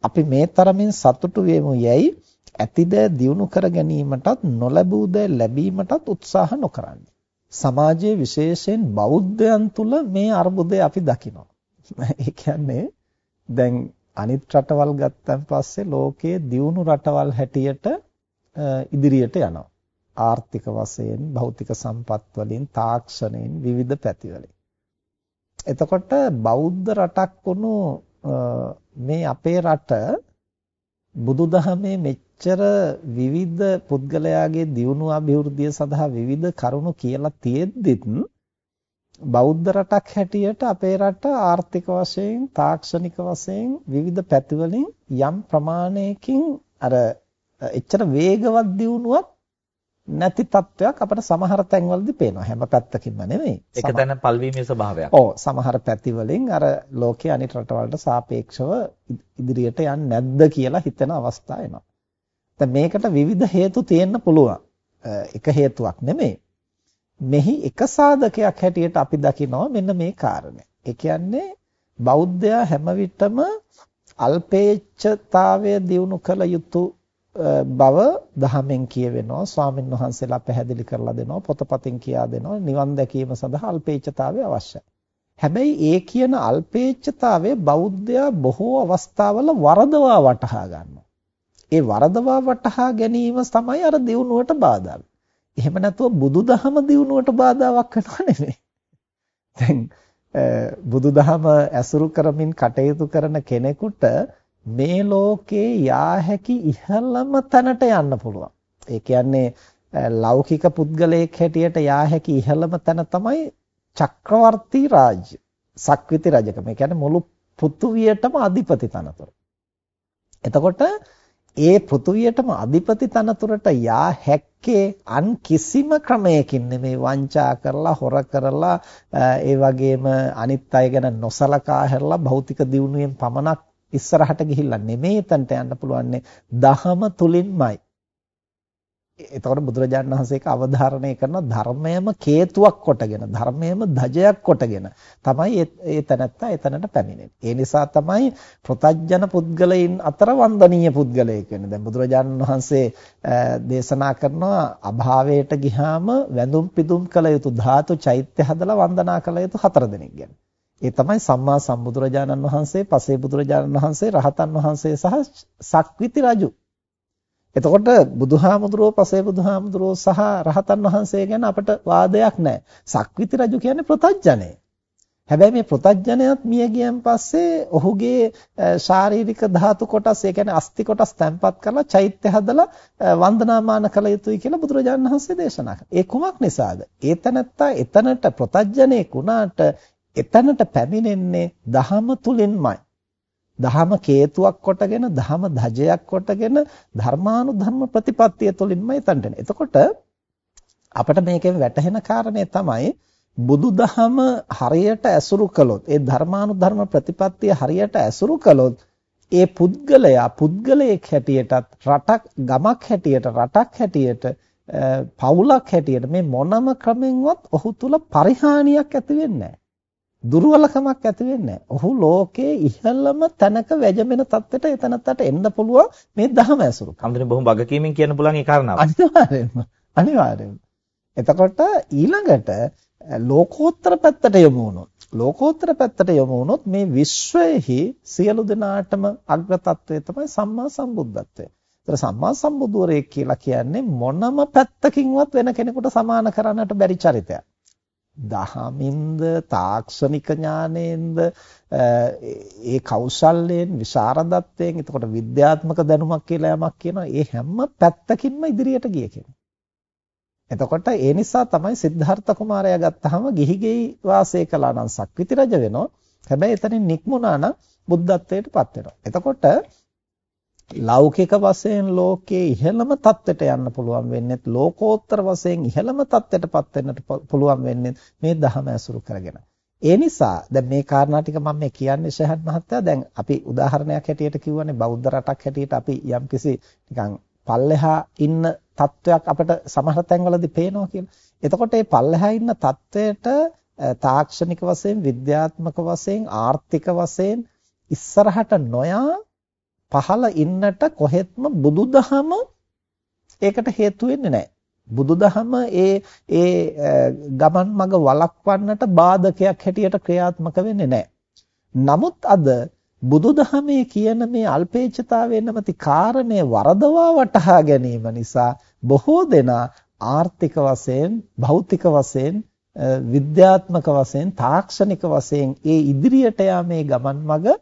අපි මේ තරමින් සතුටු වෙමු යැයි ඇතිද දියුණු කර ගැනීමටත් නොලැබූ ද ලැබීමටත් උත්සාහ නොකරන්නේ. සමාජයේ විශේෂයෙන් බෞද්ධයන් තුල මේ අර්බුදය අපි දකිනවා. ඒ කියන්නේ දැන් අනිත් රටවල් ගත්තන් පස්සේ ලෝකයේ දියුණු රටවල් හැටියට ඉදිරියට යනවා. ආර්ථික වශයෙන්, භෞතික සම්පත් වලින්, තාක්ෂණයෙන් විවිධ පැතිවලින්. එතකොට බෞද්ධ රටක් වුණු මේ අපේ රට බුදුදහමේ මෙච්චර විවිධ පුද්ගලයාගේ දියුණුව අභිවෘද්ධිය සඳහා විවිධ කරුණු කියලා තියෙද්දිත් බෞද්ධ රටක් හැටියට අපේ රට ආර්ථික වශයෙන් තාක්ෂණික වශයෙන් විවිධ පැතිවලින් යම් ප්‍රමාණයකින් අර එච්චර වේගවත් දියුණුවක් නැති තත්වයක් අපිට සමහර තැන්වලදී පේනවා. හැම පැත්තකින්ම නෙමෙයි. එක තැන පල්වීමේ ස්වභාවයක්. ඔව් සමහර පැතිවලින් අර ලෝකයේ අනිත් රටවලට සාපේක්ෂව ඉදිරියට යන්නේ නැද්ද කියලා හිතෙන අවස්ථා එනවා. දැන් මේකට විවිධ හේතු තියෙන්න පුළුවන්. එක හේතුවක් නෙමෙයි මෙහි එක සාධකයක් හැටියට අපි දකිනවා මෙන්න මේ කාරණය. ඒ කියන්නේ බෞද්ධයා හැම විටම අල්පේච්ඡතාවය දියුණු කළ යුතු බව දහමෙන් කියවෙනවා ස්වාමින් වහන්සේලා පැහැදිලි කරලා දෙනවා පොතපතින් කියා දෙනවා නිවන් දැකීම සඳහා අල්පේච්ඡතාවය අවශ්‍යයි. හැබැයි ඒ කියන අල්පේච්ඡතාවය බෞද්ධයා බොහෝ අවස්ථාවල වරදවා වටහා ගන්නවා. ඒ වරදවා වටහා ගැනීම තමයි අර දියුණුවට බාධා එහෙම නැතුව බුදුදහම දියුණුවට බාධාවක් වෙනව නෙමෙයි. දැන් බුදුදහම ඇසුරු කරමින් කටයුතු කරන කෙනෙකුට මේ ලෝකේ යා හැකි ඉහළම තැනට යන්න පුළුවන්. ඒ කියන්නේ ලෞකික පුද්ගලයෙක් හැටියට යා හැකි ඉහළම තැන තමයි චක්‍රවර්ති රාජ්‍ය. සක්විති රජකම. ඒ කියන්නේ මුළු පෘථුවියටම අධිපති තනතුර. එතකොට ඒ පෘථුවියටම අධිපති තනතුරට යා හැක්කේ අන් කිසිම ක්‍රමයකින් නෙමේ වංචා කරලා හොර කරලා ඒ වගේම අනිත් අය ගැන නොසලකා හැරලා භෞතික දියුණුවෙන් පමණක් ඉස්සරහට ගිහිල්ලා නෙමෙයි එතනට යන්න පුළුවන්නේ දහම තුලින්මයි. එතකොට බුදුරජාණන් වහන්සේක අවධාරණය කරන ධර්මයම කේතුවක් කොටගෙන ධර්මයම ධජයක් කොටගෙන තමයි ඒ තැනත්තා එතනට පැමිණෙන්නේ. ඒ නිසා තමයි ප්‍රතජන පුද්ගලයින් අතර වන්දනීය පුද්ගලයෙක් වෙන්නේ. දැන් බුදුරජාණන් වහන්සේ දේශනා කරනවා අභාවයට ගිහාම වැඳුම් පිදුම් කළ යුතු ධාතු චෛත්‍ය හදලා වන්දනා කළ යුතු හතර දෙනෙක් ගැන. ඒ තමයි සම්මා සම්බුදුරජාණන් වහන්සේ, පසේ බුදුරජාණන් වහන්සේ, රහතන් වහන්සේ සහ සක්විති රජු. එතකොට බුදුහාමුදුරුවෝ පසේ බුදුහාමුදුරුවෝ සහ රහතන් වහන්සේ ගැන අපට වාදයක් නැහැ. සක්විති රජු කියන්නේ ප්‍රතඥය. හැබැයි මේ ප්‍රතඥයත් මිය ගියන් පස්සේ ඔහුගේ ශාරීරික ධාතු කොටස් ඒ කියන්නේ අස්ති කොටස් තැන්පත් කරලා චෛත්‍ය හදලා වන්දනාමාන කළ යුතුයි කියලා බුදුරජාණන් වහන්සේ දේශනා කළා. ඒ කුමක් නිසාද? ඒ තැනත්තා එතනට ප්‍රතඥයෙක් වුණාට එතනට පැමිණෙන්නේ දහම තුලින්මයි. දහම කේතුවක් කොටගෙන දහම ධජයක් කොටගෙන ධර්මානුධර්ම ප්‍රතිපත්තිය තුළින්ම එතනට එන. එතකොට අපිට මේකෙන් වැටහෙන කාරණේ තමයි බුදුදහම හරියට ඇසුරු කළොත් ඒ ධර්මානුධර්ම ප්‍රතිපත්තිය හරියට ඇසුරු කළොත් ඒ පුද්ගලයා පුද්ගලයෙක් හැටියටත් රටක් ගමක් හැටියට රටක් හැටියට පවුලක් හැටියට මේ මොනම ක්‍රමෙන්වත් ඔහු තුල පරිහානියක් ඇති වෙන්නේ නැහැ. දුර්වලකමක් ඇති වෙන්නේ ඔහු ලෝකයේ ඉහළම තැනක වැජඹෙන තත්ත්වයට එතනත්තට එන්න පුළුවන් මේ ධහම ඇසුරු. කම්දෙන බොහොම වගකීමෙන් කියන්න පුළුවන් ඒ කාරණාව. අනිවාර්යෙන්ම. අනිවාර්යෙන්ම. එතකොට ඊළඟට ලෝකෝත්තර පැත්තට යමු වුණොත් ලෝකෝත්තර පැත්තට යමු වුණොත් මේ විශ්වයේහි සියලු දෙනාටම අග්‍ර තත්වය තමයි සම්මා සම්බුද්ධත්වය. ඒතර සම්මා සම්බුදුවරයෙක් කියලා කියන්නේ මොනම පැත්තකින්වත් වෙන කෙනෙකුට සමාන කරන්නට බැරි චරිතයක්. දහමින්ද තාක්ෂණික ඥානයෙන්ද ඒ කෞශල්‍යයෙන් විශාරදත්වයෙන් එතකොට විද්‍යාත්මක දැනුමක් කියලා යමක් කියනවා ඒ හැම පැත්තකින්ම ඉදිරියට ගිය කෙනෙක්. එතකොට ඒ නිසා තමයි සිද්ධාර්ථ කුමාරයා ගත්තාම ගිහිගෙයි වාසය කළා නම් සක්විති රජ වෙනවා. හැබැයි එතනින් නික්මුණා නම් බුද්ධත්වයට පත් වෙනවා. එතකොට ලෞකික වශයෙන් ලෝකයේ ඉහළම தත්ත්වයට යන්න පුළුවන් වෙන්නේ ලෝකෝත්තර වශයෙන් ඉහළම தත්ත්වයටපත් වෙන්නට පුළුවන් වෙන්නේ මේ ධහම ඇසුරු කරගෙන. ඒ නිසා දැන් මේ කාරණා ටික මම මේ කියන්නේ ශහත් මහත්තයා දැන් අපි උදාහරණයක් හැටියට කිව්වනේ බෞද්ධ රටක් හැටියට අපි යම්කිසි නිකන් පල්ලෙහා ඉන්න තත්වයක් අපිට සමහර තැන්වලදී පේනවා කියලා. එතකොට මේ පල්ලෙහා ඉන්න තත්වයට තාක්ෂණික වශයෙන් විද්‍යාත්මක වශයෙන් ආර්ථික වශයෙන් ඉස්සරහට නොයා පහළ ඉන්නට කොහෙත්ම බුදුදහම ඒකට හේතු වෙන්නේ නැහැ. බුදුදහම ඒ ඒ ගමන් මඟ වළක්වන්නට බාධකයක් හැටියට ක්‍රියාත්මක වෙන්නේ නැහැ. නමුත් අද බුදුදහමේ කියන මේ අල්පේච්ඡතාවය නැමැති කාරණය වරදවා වටහා ගැනීම නිසා බොහෝ දෙනා ආර්ථික වශයෙන් භෞතික වශයෙන් විද්‍යාත්මක වශයෙන් තාක්ෂණික වශයෙන් ඒ ඉදිරියට යාමේ ගමන් මඟ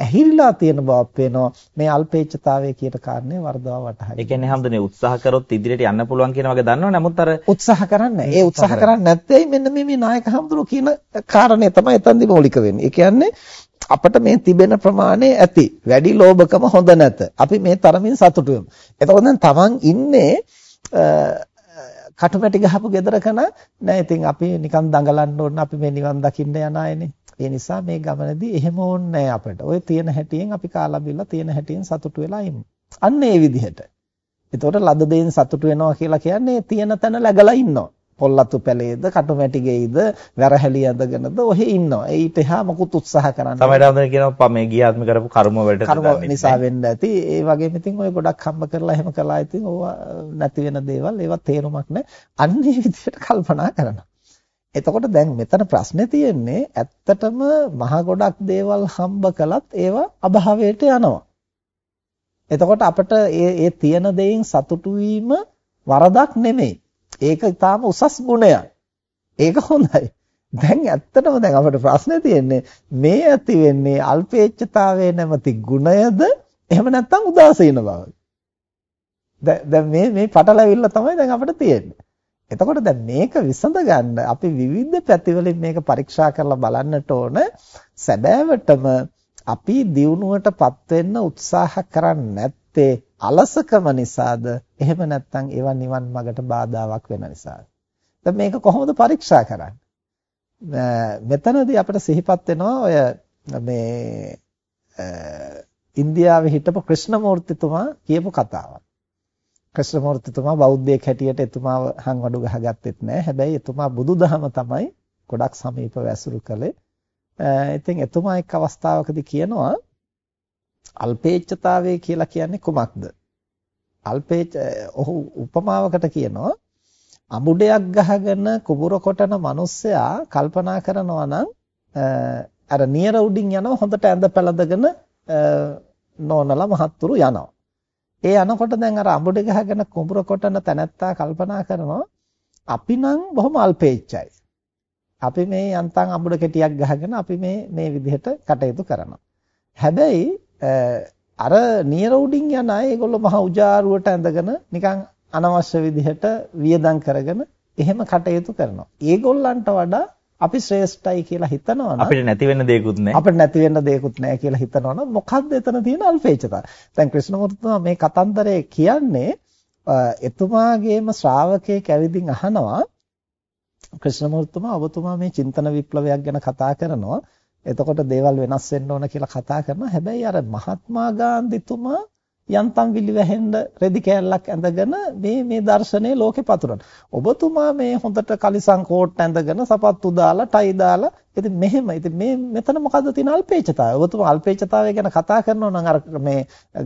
ඇහිරිලා තියෙන බවක් පේනවා මේ අල්පේච්ඡතාවය කියන කාරණේ වර්ධව වටහා. ඒ කියන්නේ හැමදෙනේ උත්සාහ කරොත් ඉදිරියට යන්න පුළුවන් කියන වගේ දන්නව නමුත් අර උත්සාහ කරන්නේ ඒ උත්සාහ කරන්නේ නැත්තේ මෙන්න මේ මේ නායක හැමදෙරෝ කියන කාරණේ තමයි එතනදි මූලික වෙන්නේ. ඒ කියන්නේ අපිට මේ තිබෙන ප්‍රමාණය ඇති. වැඩි ලෝභකම හොඳ නැත. අපි මේ තරමින් සතුටු වෙමු. එතකොට දැන් තමන් ඉන්නේ කටුමැටි ගහපු ගෙදරක නෑ ඉතින් අපි නිකන් දඟලන්න ඕන අපි මේ නිවන් දකින්න යන අයනේ. ඒ නිසා මේ ගමනේදී එහෙම ඕනේ අපිට. ওই තියෙන හැටියෙන් අපි කාලා බිල්ල තියෙන හැටියෙන් සතුටු වෙලා ඉමු. අන්න ඒ විදිහට. එතකොට ලද දෙයින් සතුටු වෙනවා කියලා කියන්නේ තියෙන තැන läගලා ඉන්නවා. පොල්ලතු පැලේද, කටුමැටි ගෙයිද, වැරහැලි ඇඳගෙනද ඔහෙ ඉන්නවා. ඊට එහා මොකුත් උත්සාහ කරන්නේ. තමයි රාමදන කියනවා මේ ගියාත්ම කරපු කර්ම වලට කර්ම නිසා වෙන්න ඇති. ඒ වගේම ඉතින් ඔය ගොඩක් හම්බ කරලා එහෙම කළා ඉතින් ඕවා නැති වෙන දේවල් ඒවා තේරුමක් නැහැ. අන්නේ විදිහට කල්පනා කරනවා. එතකොට දැන් මෙතන ප්‍රශ්නේ තියෙන්නේ ඇත්තටම මහ ගොඩක් දේවල් හම්බ කළත් ඒවා අභාවයට යනවා. එතකොට අපිට ඒ ඒ තියෙන දෙයින් සතුටු වීම වරදක් නෙමෙයි. ඒක ඊටාම උසස් ගුණයක්. ඒක හොඳයි. දැන් ඇත්තටම දැන් අපිට ප්‍රශ්නේ තියෙන්නේ මේ ඇති වෙන්නේ අල්පේච්ඡතාවයේ නැමැති ගුණයද එහෙම නැත්නම් උදාසීන බවද? දැන් මේ මේ පටලැවිල්ල තමයි දැන් අපිට තියෙන්නේ. එතකොට දැන් මේක විසඳගන්න අපි විවිධ පැතිවලින් මේක පරීක්ෂා කරලා බලන්නට ඕන සැබෑවටම අපි දියුණුවටපත් වෙන්න උත්සාහ කරන්නේ නැත්තේ අලසකම නිසාද? එහෙම නැත්නම් ඒවා නිවන් මාර්ගට බාධාවක් වෙන නිසාද? දැන් මේක කොහොමද පරීක්ෂා කරන්නේ? මෙතනදී අපිට සිහිපත් වෙනවා ඔය මේ ඉන්දියාවේ හිටපු ක්‍රිෂ්ණමූර්තිතුමා කියපු කතාවක්. ක්‍රිෂ්ණමූර්තිතුමා බෞද්ධයෙක් හැටියට එතුමාව හංවඩු ගහගත්තෙත් නෑ. හැබැයි එතුමා බුදුදහම තමයි ගොඩක් සමීපව ඇසුරු කළේ. ඉතින් එතුමා එක් අවස්ථාවකදී කියනවා අල්පේච්ඡතාවය කියලා කියන්නේ කුමක්ද? අල්පේච්ඡ ඔහු උපමාවකට කියනවා අඹුඩයක් ගහගෙන කුඹුර කොටන මිනිස්සයා කල්පනා කරනවා නම් අර නියර උඩින් යනවා හොඳට ඇඳ පැළඳගෙන නෝනලා මහත්තුරු යනවා. ඒ යනකොට දැන් අර අඹුඩ ගහගෙන කුඹුර කොටන තැනැත්තා කල්පනා කරනවා අපි නම් බොහොම අල්පේච්ඡයි. අපි මේ යන්තම් අඹුඩ කෙටියක් ගහගෙන අපි මේ මේ විදිහට කටයුතු කරනවා. හැබැයි අර නියර උඩින් යන අය ඒගොල්ලෝ මහ උජාරුවට ඇඳගෙන නිකන් අනවශ්‍ය විදිහට වියදම් කරගෙන එහෙම කටයුතු කරනවා. ඒගොල්ලන්ට වඩා අපි ශ්‍රේෂ්ඨයි කියලා හිතනවනම් අපිට නැති වෙන්න දෙයක්වත් නැහැ. අපිට නැති වෙන්න දෙයක්වත් නැහැ කියලා හිතනවනම් මොකද්ද එතන තියෙන අල්පේච්ඡතාව? දැන් ක්‍රිෂ්ණමූර්තිතුමා මේ කතන්දරේ කියන්නේ එතුමාගේම ශ්‍රාවකයෙක් ඇවිදින් අහනවා ක්‍රිෂ්ණමූර්තිතුමා ඔබතුමා මේ චින්තන විප්ලවයක් ගැන කතා කරනවා. එතකොට දේවල් වෙනස් වෙන්න ඕන කියලා කතා කරනවා. හැබැයි අර මහත්මා ගාන්ධිතුමා යන්තම් විලි වැහෙන්න රෙදි කෑල්ලක් ඇඳගෙන මේ මේ දර්ශනේ ලෝකේ පතුරන. ඔබතුමා මේ හොඳට කලිසම් කෝට් ඇඳගෙන සපත්තු දාලා ටයි දාලා ඉතින් මෙහෙම ඉතින් මේ මෙතන මොකද්ද තියෙන අල්පේච්ඡතාවය? ඔබතුමා අල්පේච්ඡතාවය ගැන කතා කරනවා නම් අර මේ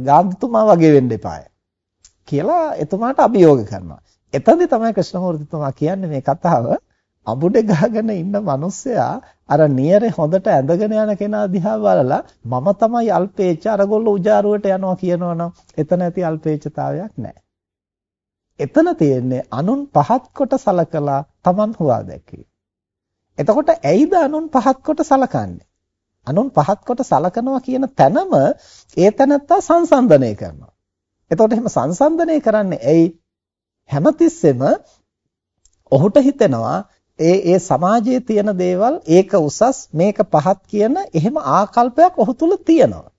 ගාන්ධිතුමා වගේ වෙන්න එපාය. කියලා එතුමාට අභියෝග කරනවා. එතනදී තමයි කෘෂ්ණමූර්තිතුමා කියන්නේ මේ කතාව අඹුඩේ ගහගෙන ඉන්න මිනිස්සයා අර නියරේ හොඳට ඇඳගෙන යන කෙනා දිහා බලලා මම තමයි අල්පේච්ච අරගොල්ලෝ උජාරුවට යනවා කියනවනම් එතන ඇති අල්පේච්චතාවයක් නැහැ. එතන තියෙන්නේ අනුන් පහත් කොට සලකලා Taman හුවා දැකීම. එතකොට ඇයිද අනුන් පහත් කොට සලකන්නේ? අනුන් පහත් කොට සලකනවා කියන තැනම ඒ තැනත්තා සංසන්දනය කරනවා. එතකොට එහෙම සංසන්දනය කරන්නේ ඇයි? හැමතිස්සෙම ඔහුට හිතෙනවා ඒ ඒ සමාජයේ තියෙන දේවල් ඒක උසස් මේක පහත් කියන එහෙම ආකල්පයක් ඔහු තුල තියෙනවා.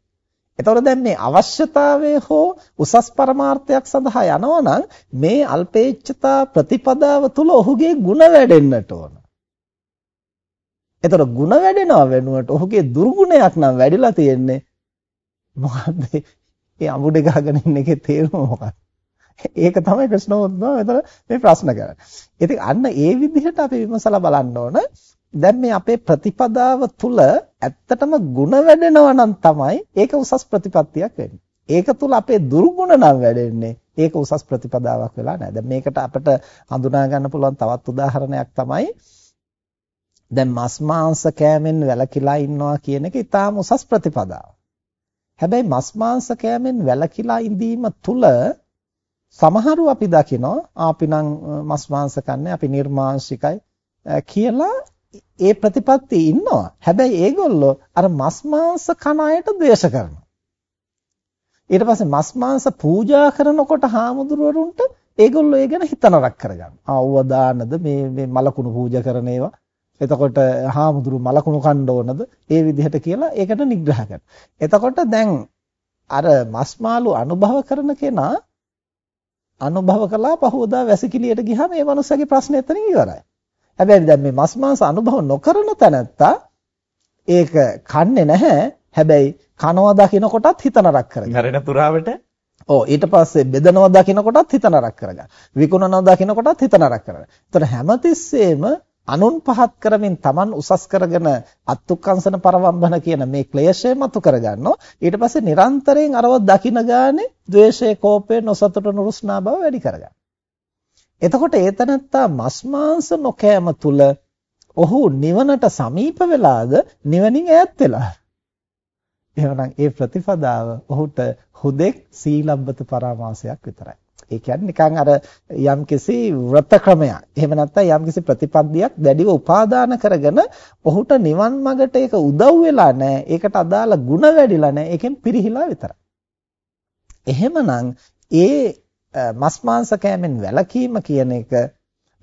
එතකොට දැන් මේ අවශ්‍යතාවය හෝ උසස් පරමාර්ථයක් සඳහා යනවා මේ අල්පේච්ඡතා ප්‍රතිපදාව තුල ඔහුගේ ಗುಣ වැඩෙන්නට ඕන. එතකොට ಗುಣ වැඩෙනව වෙනුවට ඔහුගේ දුර්ගුණයක් නම් වැඩිලා තියෙන්නේ මොකද්ද? ඒ අමුඩ ගහගෙන ඉන්න එකේ තේරුම මොකක්ද? ඒක තමයි කෘෂ්ණවර්ධන මෙතන මේ ප්‍රශ්න කරන්නේ. ඉතින් අන්න ඒ විදිහට අපි විමසලා බලන්න ඕන. දැන් මේ අපේ ප්‍රතිපදාව තුල ඇත්තටම ಗುಣ වැඩෙනවා නම් තමයි ඒක උසස් ප්‍රතිපත්තියක් වෙන්නේ. ඒක තුල අපේ දුර්ගුණ නම් වැඩෙන්නේ. ඒක උසස් ප්‍රතිපදාවක් වෙලා නැහැ. දැන් මේකට අපිට හඳුනා ගන්න පුළුවන් තවත් උදාහරණයක් තමයි දැන් මස් මාංශ කෑමෙන් වැළකීලා ඉන්නවා කියන එක ඊටාම උසස් ප්‍රතිපදාවක්. හැබැයි මස් මාංශ කෑමෙන් වැළකීලා ඉඳීම තුල සමහරු අපි දකිනවා අපි නම් මස් මාංශ කන්නේ අපි නිර්මාංශිකයි කියලා ඒ ප්‍රතිපත්තිය ඉන්නවා. හැබැයි ඒගොල්ලෝ අර මස් මාංශ කන අයට ද්වේෂ කරනවා. ඊට පස්සේ මස් මාංශ පූජා කරනකොට හාමුදුරුවරුන්ට ඒගොල්ලෝ ඒ ගැන හිතනරක් කරගන්නවා. ආ ඌව දාන්නද මේ මේ මලකුණු පූජා කරන ඒවා. එතකොට හාමුදුරු මලකුණු කණ්ඩ ඕනද? ඒ විදිහට කියලා ඒකට නිග්‍රහ කරනවා. එතකොට දැන් අර මස් මාළු අනුභව කරන කෙනා අනුභව කළා පහවදා වැසිකිළියට ගියාම මේ මනුස්සයාගේ ප්‍රශ්නේ එතනින් ඉවරයි. හැබැයි දැන් මේ මස් මාංශ අනුභව නොකරන තැනත්තා ඒක කන්නේ නැහැ. හැබැයි කනවා දකින්න කොටත් හිත නරක කරගන්න. මරණ පුරාවට ඔව් ඊට පස්සේ බෙදනවා දකින්න කොටත් හිත නරක කරගන්න. විකුණනවා දකින්න කොටත් හිත නරක කරගන්න. ඒතර හැමතිස්සෙම අනුන් පහත් කරමින් Taman උසස් කරගෙන අත්ුක්කංශන පරවම්බන කියන මේ ක්ලේශය මතු කරගන්නවා ඊට පස්සේ නිරන්තරයෙන් අරව දකින ගානේ ද්වේෂය කෝපය නොසතුට නුරුස්නා බව වැඩි කරගන්නවා එතකොට ඒතනත්තා මස් මාංශ නොකෑම තුල ඔහු නිවනට සමීප වෙලාද නිවනින් ඈත් වෙලා. එහෙනම් ඒ ප්‍රතිපදාව ඔහුට හුදෙක් සීලබ්බත පරාමාසයක් විතරයි. ඒ කියන්නේ නිකන් අර යම්කිසි වෘත ක්‍රමයක්. එහෙම නැත්නම් යම්කිසි ප්‍රතිපත්තියක් දැඩිව උපාදාන කරගෙන ඔහුට නිවන් මාර්ගට ඒක උදව් වෙලා නැහැ. ඒකට අදාළ ಗುಣ වැඩිලා නැහැ. ඒකෙන් පිරිහිලා විතරයි. එහෙමනම් ඒ මස් මාංශ කෑමෙන් වැළකීම කියන එක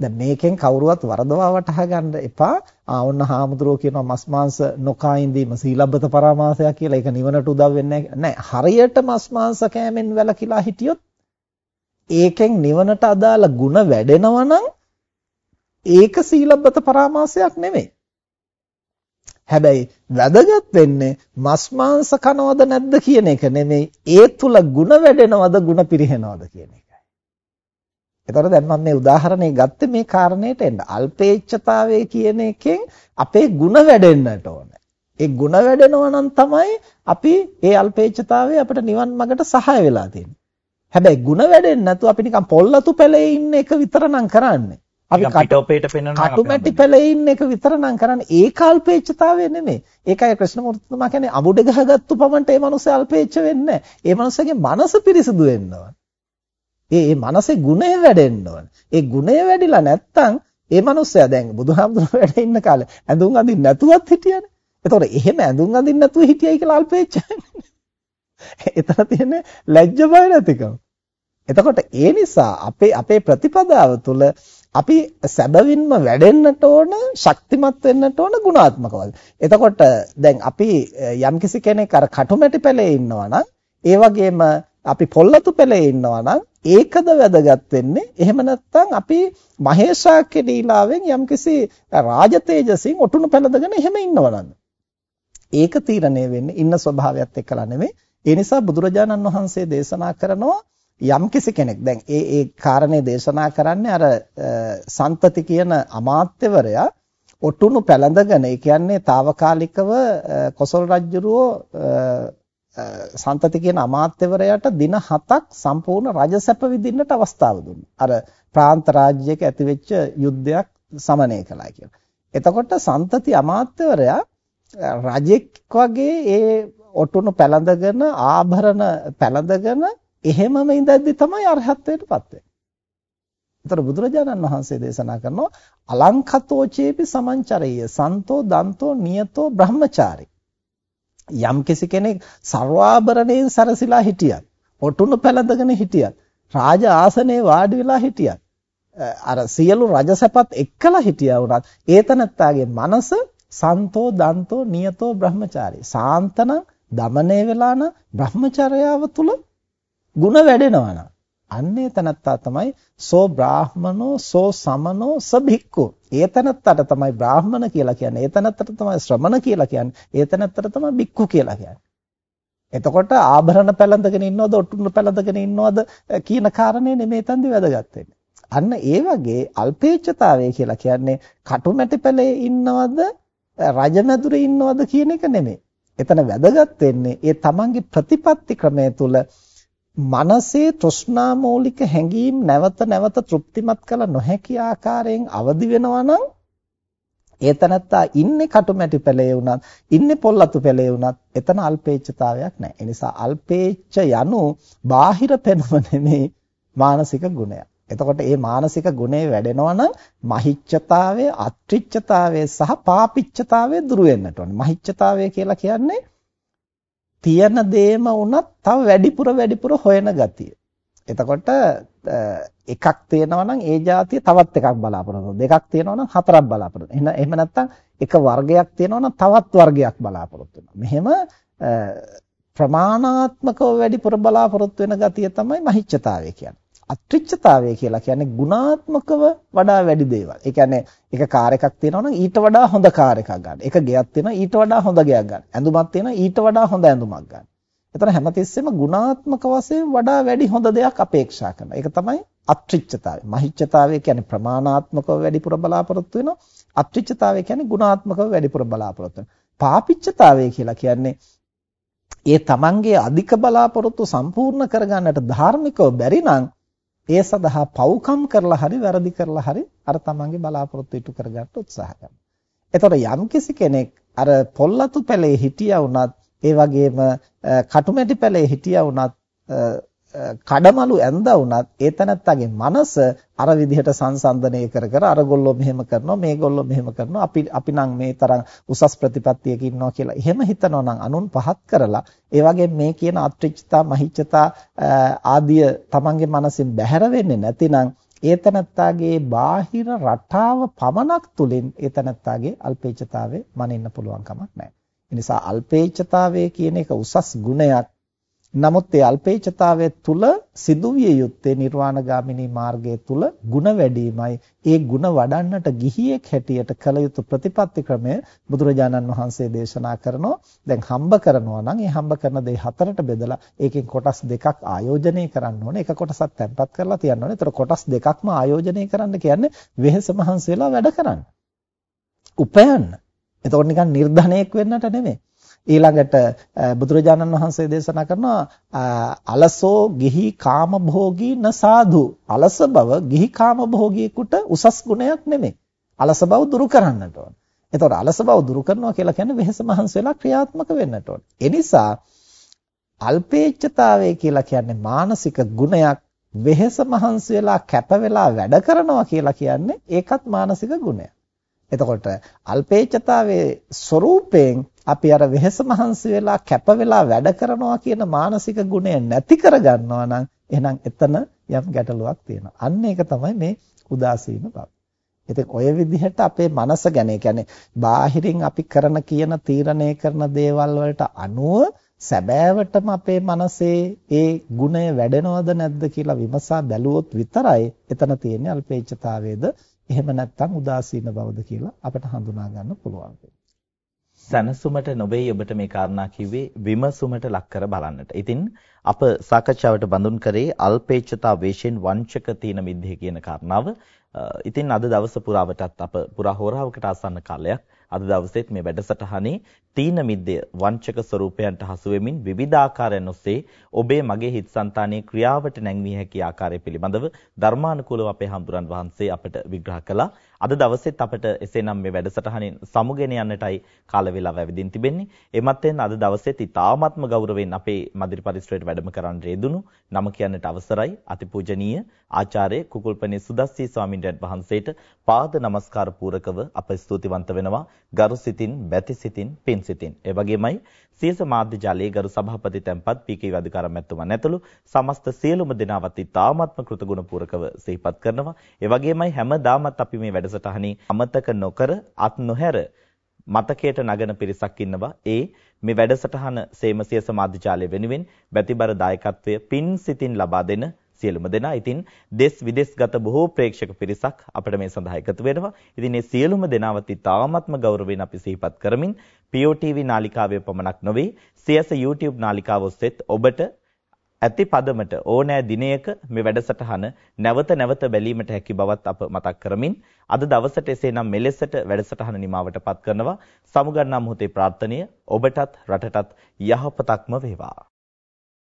දැන් මේකෙන් කවුරුවත් වරදවා වටහා ගන්න එපා. ආ ඔන්න හාමුදුරුවෝ කියනවා මස් මාංශ නොකා ඉඳීම සීලබ්බත පරාමාසයක් කියලා. ඒක නිවනට උදව් වෙන්නේ නැහැ. හරියට මස් මාංශ කෑමෙන් වැළකීලා හිටියොත් ඒකෙන් නිවනට අදාළ ಗುಣ වැඩෙනවා නම් ඒක සීලබ්බත පරාමාසයක් නෙමෙයි. හැබැයි වැදගත් වෙන්නේ මස් මාංශ කනවද නැද්ද කියන එක නෙමෙයි ඒ තුල ಗುಣ වැඩෙනවද ಗುಣ පිරිහෙනවද කියන එකයි. එතකොට දැන් මම මේ උදාහරණේ ගත්තේ මේ කාරණේට එන්න. අල්පේච්ඡතාවය කියන එකෙන් අපේ ಗುಣ වැඩෙන්නට ඕන. ඒ ಗುಣ වැඩෙනවා නම් තමයි අපි ඒ අල්පේච්ඡතාවය අපිට නිවන් මාර්ගට සහාය වෙලා තියෙන්නේ. හැබැයි ಗುಣ වැඩෙන්නේ නැතුව අපි නිකන් පොල්ලතු පැලේ ඉන්න එක විතර නම් කරන්නේ. අපි පිටෝපේට පෙන්වනවා කටුමැටි පැලේ ඉන්න එක විතර නම් කරන්නේ ඒ කල්පේච්ඡතාවය නෙමෙයි. ඒකයි කෘෂ්ණමූර්තිතුමා කියන්නේ අමුඩ ගහගත්තු පමණට ඒ මනුස්සයා අල්පේච්ඡ වෙන්නේ නැහැ. ඒ මනුස්සයාගේ මනස පිරිසිදු වෙන්න ඒ ඒ මනසේ ගුණය වැඩෙන්න. ඒ ගුණය වැඩිලා නැත්තම් ඒ මනුස්සයා දැන් බුදුහාමුදුරුවෝ වැඩ ඉන්න කාලේ ඇඳුම් අඳින්න නැතුවත් හිටියනේ. එතකොට එහෙම ඇඳුම් අඳින්න නැතුව හිටියයි කියලා අල්පේච්ඡයි. එතන තියෙන්නේ ලැජ්ජ බය නැතිකම. එතකොට ඒ නිසා අපේ අපේ ප්‍රතිපදාව තුළ අපි සැබවින්ම වැඩෙන්නට ඕන ශක්තිමත් වෙන්නට ඕන ගුණාත්මකවද. එතකොට දැන් අපි යම්කිසි කෙනෙක් අර කටුමැටි පැලේ ඉන්නවා නම් ඒ වගේම අපි පොල්ලතු පැලේ ඉන්නවා නම් ඒකද වැදගත් වෙන්නේ. එහෙම නැත්නම් අපි මහේශාක්‍ය දීලාවෙන් යම්කිසි රාජතේජසින් ඔටුනු පැලඳගෙන එහෙම ඉන්නවනම් ඒක තීරණය වෙන්නේ ඉන්න ස්වභාවයත් එක්කලා නෙමෙයි. ඒ නිසා බුදුරජාණන් වහන්සේ දේශනා කරනවා යම්කිසි කෙනෙක් දැන් ඒ ඒ කාරණේ දේශනා කරන්නේ අර සන්තති කියන අමාත්‍යවරයා ඔටුනු පැලඳගෙන ඒ කියන්නේ తాවකාලිකව කොසල් රජුරෝ සන්තති කියන අමාත්‍යවරයාට දින 7ක් සම්පූර්ණ රජසැප විඳින්නට අවස්ථාව දුන්නා. අර ප්‍රාන්ත රාජ්‍යයක ඇතිවෙච්ච යුද්ධයක් සමනය කළා කියලා. එතකොට සන්තති අමාත්‍යවරයා රජෙක් වගේ ඒ ඔටුනු පැලඳගෙන ආභරණ පැලඳගෙන එහෙමම ඉඳද්දි තමයි අරහත්ත්වයටපත් වෙන්නේ. ඒතර බුදුරජාණන් වහන්සේ දේශනා කරනවා අලංකතෝ චේපි සමංචරය සන්තෝ දන්තෝ නියතෝ බ්‍රහ්මචාරී. යම් කෙනෙක් ਸਰවාභරණයෙන් සරසිලා හිටියත්, ඔටුනු පැලඳගෙන හිටියත්, රාජ ආසනයේ වාඩි වෙලා හිටියත්, අර සියලු රජසැපත් එක්කලා හිටියා වුණත් ඒතනත්තාගේ මනස සන්තෝ දන්තෝ නියතෝ බ්‍රහ්මචාරී. සාන්තන දමණය වෙලා නම් බ්‍රහ්මචර්යාව තුල ಗುಣ වැඩෙනවා නම් අන්නේ තනත්තා තමයි සෝ බ්‍රාහමනෝ සෝ සමනෝ සභික්ඛු. ඒ තනත්තට තමයි බ්‍රාහමන කියලා කියන්නේ. ඒ තනත්තට තමයි ශ්‍රමණ කියලා කියන්නේ. ඒ තනත්තට තමයි භික්ඛු කියලා කියන්නේ. එතකොට ආභරණ පැලඳගෙන ඉන්නවද ඔටුන්න පැලඳගෙන ඉන්නවද කියන කාරණේ නෙමෙයි තන්දි වැදගත් අන්න ඒ වගේ අල්පේච්ඡතාවය කියලා කියන්නේ කටුමැටි පැලේ ඉන්නවද රජමැදුරේ ඉන්නවද කියන එක නෙමෙයි. එතන වැදගත් වෙන්නේ ඒ තමන්ගේ ප්‍රතිපත්ති ක්‍රමය තුළ මනසේ තෘෂ්ණා මූලික හැඟීම් නැවත නැවත තෘප්තිමත් කළ නොහැකි ආකාරයෙන් අවදි වෙනවා නම් ඒ තනත්තා ඉන්නේ කටුමැටි පැලේ වුණත් ඉන්නේ පොල්ලතු පැලේ වුණත් එතන අල්පේච්ඡතාවයක් නැහැ. ඒ නිසා අල්පේච්ඡ යනු බාහිර පෙනුම නෙමෙයි මානසික ගුණයක්. එතකොට මේ මානසික ගුණේ වැඩෙනවා නම් මහිච්ඡතාවය, අත්‍රිච්ඡතාවය සහ පාපිච්ඡතාවය දුරු වෙන්නට ඕනේ. මහිච්ඡතාවය කියලා කියන්නේ තියෙන දේම වුණත් තව වැඩිපුර වැඩිපුර හොයන ගතිය. එතකොට එකක් තියෙනවා නම් ඒ જાතිය තවත් එකක් බලාපොරොත්තු දෙකක් තියෙනවා නම් හතරක් බලාපොරොත්තු එහෙනම් එහෙම නැත්නම් එක වර්ගයක් තියෙනවා නම් තවත් වර්ගයක් බලාපොරොත්තු මෙහෙම ප්‍රමාණාත්මකව වැඩිපුර බලාපොරොත්තු වෙන ගතිය තමයි මහිච්ඡතාවය කියන්නේ. අත්‍රිච්ඡතාවය කියලා කියන්නේ ගුණාත්මකව වඩා වැඩි දේවල්. ඒ කියන්නේ එක කාර් එකක් තියෙනවා නම් ඊට වඩා හොඳ කාර් එකක් ගන්න. එක ගෙයක් තියෙනවා ඊට වඩා හොඳ ගෙයක් ගන්න. ඇඳුමක් තියෙනවා ඊට වඩා හොඳ ඇඳුමක් ගන්න. එතන හැමතිස්සෙම ගුණාත්මක වශයෙන් වඩා වැඩි හොඳ දෙයක් අපේක්ෂා කරනවා. ඒක තමයි අත්‍රිච්ඡතාවය. මහිච්ඡතාවය කියන්නේ ප්‍රමාණාත්මකව වැඩිපුර බලාපොරොත්තු වෙනවා. අත්‍රිච්ඡතාවය කියන්නේ ගුණාත්මකව වැඩිපුර බලාපොරොත්තු වෙනවා. පාපිච්ඡතාවය කියලා කියන්නේ ඒ තමන්ගේ අධික බලාපොරොත්තු සම්පූර්ණ කරගන්නට ධාර්මිකව බැරි නම් ඒ සඳහා පව්කම් කරලා හරි වැරදි කරලා හරි අර තමන්ගේ බලාපොරොත්තු ඉටු කරගන්න උත්සාහ කරනවා. එතකොට යම්කිසි කෙනෙක් අර පොල්ලතු පැලේ හිටියා වුණත් ඒ වගේම කටුමැටි පැලේ හිටියා වුණත් කඩමලු ඇඳා වුණත් ඒ තනත්තගේ මනස අර විදිහට සංසන්දනය කර කර අරගොල්ලෝ මෙහෙම කරනවා මේගොල්ලෝ මෙහෙම කරනවා අපි අපි නම් මේ තරම් උසස් ප්‍රතිපත්තියක ඉන්නවා කියලා එහෙම හිතනවා නම් අනුන් පහත් කරලා ඒ වගේ මේ කියන අත්‍රිච්ඡතා මහිච්ඡතා ආදිය තමන්ගේ මනසින් බැහැර වෙන්නේ නැතිනම් ඒ තනත්තාගේ බාහිර රටාව පමණක් තුලින් ඒ තනත්තාගේ අල්පේච්ඡතාවේ මනින්න පුළුවන් කමක් නැහැ. ඒ නිසා අල්පේච්ඡතාවය කියන එක උසස් ගුණයක් නමුත් ඒ අල්පේච්ඡතාවය තුල සිදුවිය යුත්තේ නිර්වාණගාමිනී මාර්ගය තුල ಗುಣ වැඩිමයි. ඒ ಗುಣ වඩන්නට ගිහියෙක් හැටියට කළ යුතු ප්‍රතිපත්ති ක්‍රමය බුදුරජාණන් වහන්සේ දේශනා කරනවා. දැන් හම්බ කරනවා නම් ඒ හම්බ කරන දේ හතරට බෙදලා ඒකෙන් කොටස් දෙකක් ආයෝජනය කරන්න ඕනේ. එක කොටසක් තැම්පත් කරලා තියන්න ඕනේ. ඒතර කොටස් දෙකක්ම ආයෝජනය කරන්න කියන්නේ වෙහෙස මහන්සි වෙලා වැඩ කරන්න. උපයන්න. එතකොට නිකන් නිර්ධනයක් වෙන්නට නෙමෙයි. ඊළඟට බුදුරජාණන් වහන්සේ දේශනා කරනවා අලසෝ ගිහි කාමභෝගී න සාධු අලස බව ගිහි කාමභෝගීෙකුට උසස් ගුණයක් නෙමෙයි අලස බව දුරු කරන්නට ඕන. එතකොට අලස බව දුරු කරනවා කියලා කියන්නේ වෙහෙස මහන්සි වෙලා ක්‍රියාත්මක වෙන්නට ඕන. ඒ නිසා අල්පේච්ඡතාවය කියලා කියන්නේ මානසික ගුණයක් වෙහෙස මහන්සි වෙලා කැප වෙලා වැඩ කරනවා කියලා කියන්නේ ඒකත් මානසික ගුණයක්. එතකොට අල්පේච්ඡතාවයේ ස්වરૂපයෙන් අපි අර වෙහෙස මහන්සි වෙලා කැප වෙලා වැඩ කරනවා කියන මානසික ගුණය නැති කරගන්නවා නම් එහෙනම් එතන යම් ගැටලුවක් තියෙනවා. අන්න ඒක තමයි මේ උදාසීන බව. ඉතින් ඔය විදිහට අපේ මනස ගැන කියන්නේ බාහිරින් අපි කරන කියන තීරණය කරන දේවල් වලට අනුව සැබෑවටම අපේ මනසේ ඒ ගුණය වැඩෙනවද නැද්ද කියලා විමසා බැලුවොත් විතරයි එතන තියෙන්නේ අල්පේච්ඡතාවයේද එහෙම නැත්නම් උදාසීන බවද කියලා අපිට හඳුනා ගන්න පුළුවන්. සනසුමට නොබෙයි ඔබට මේ කාරණා කිව්වේ විමසුමට ලක් කර බලන්නට. ඉතින් අප සාකච්ඡාවට බඳුන් කරේ අල්පේච්ඡතා වේශෙන් වංචක තීන මිද්දේ කියන කාරණාව. ඉතින් අද දවස පුරාවටත් අප පුරා හෝරාවකට ආසන්න කාලයක් අද දවසේත් මේ වැඩසටහනේ තීන මිද්දය වංචක ස්වරූපයන්ට හසු වෙමින් විවිධාකාරයන් ඔස්සේ ඔබේ මගේ හිත సంతානයේ ක්‍රියාවට නැංවිය හැකි ආකාරය පිළිබඳව ධර්මානුකූලව අපේ හඳුරන් වහන්සේ අපට විග්‍රහ කළා. අද දවසෙත් අපට එසේනම් මේ වැඩසටහනින් සමුගෙන යන්නටයි කාල වේලාව ඇවිදින් තිබෙන්නේ. එමත් එන්න අද දවසෙත් ඉතාමත්ම ගෞරවයෙන් අපේ මදිරි පරිසරයට වැඩම කරන්න රේදුණු නම කියන්නට අවසරයි අතිපූජනීය ආචාර්ය කුකුල්පනේ සුදස්සී ස්වාමින්වහන්සේ වහන්සේට පාද නමස්කාර පූරකව අප ස්තුතිවන්ත වෙනවා. ගරු සිතින්, බැති සිතින්, පින් සිතින්. ඒ වගේමයි සියස මාධ්‍ය ජාලයේ ගරු සභාපති තැන්පත් පී.කේ අධිකාරම් ඇතුමන් ඇතුළු සමස්ත සියලුම දෙනාවත් ඉතාමත්ම කෘතගුණ පූරකව සිහිපත් කරනවා. ඒ වගේමයි හැමදාමත් අපි මේ වැඩසටහනේ අමතක නොකර අත් නොහැර මතකයට නගන පිරිසක් ඉන්නවා. ඒ මේ වැඩසටහන සේමසිය සමාධ්‍ය ජාලය වෙනුවෙන් බැතිබර දායකත්වය පින් සිතින් ලබා දෙන සියලුම දෙනා. ඉතින් දෙස් විදේශගත බොහෝ ප්‍රේක්ෂක පිරිසක් අපිට මේ සඳහා එකතු වෙනවා. ඉතින් මේ සියලුම දෙනාවත් ඉතාමත්ම ගෞරවයෙන් අපි සිහිපත් කරමින් POTV නාලිකාවේ පමණක් නොවේ. සියස YouTube නාලිකාව ඔස්සේත් ඔබට ඇති පදමට ඕනෑ දිනයක මේ වැඩසටහන නැවත නැවත බැලීමට හැකි බවත් අප මතක් කරමින් අද දවසට එසේනම් මෙලෙසට වැඩසටහන නිමාවටපත් කරනවා. සමුගන්නා මොහොතේ ප්‍රාර්ථනීය. ඔබටත් රටටත් යහපතක්ම වේවා.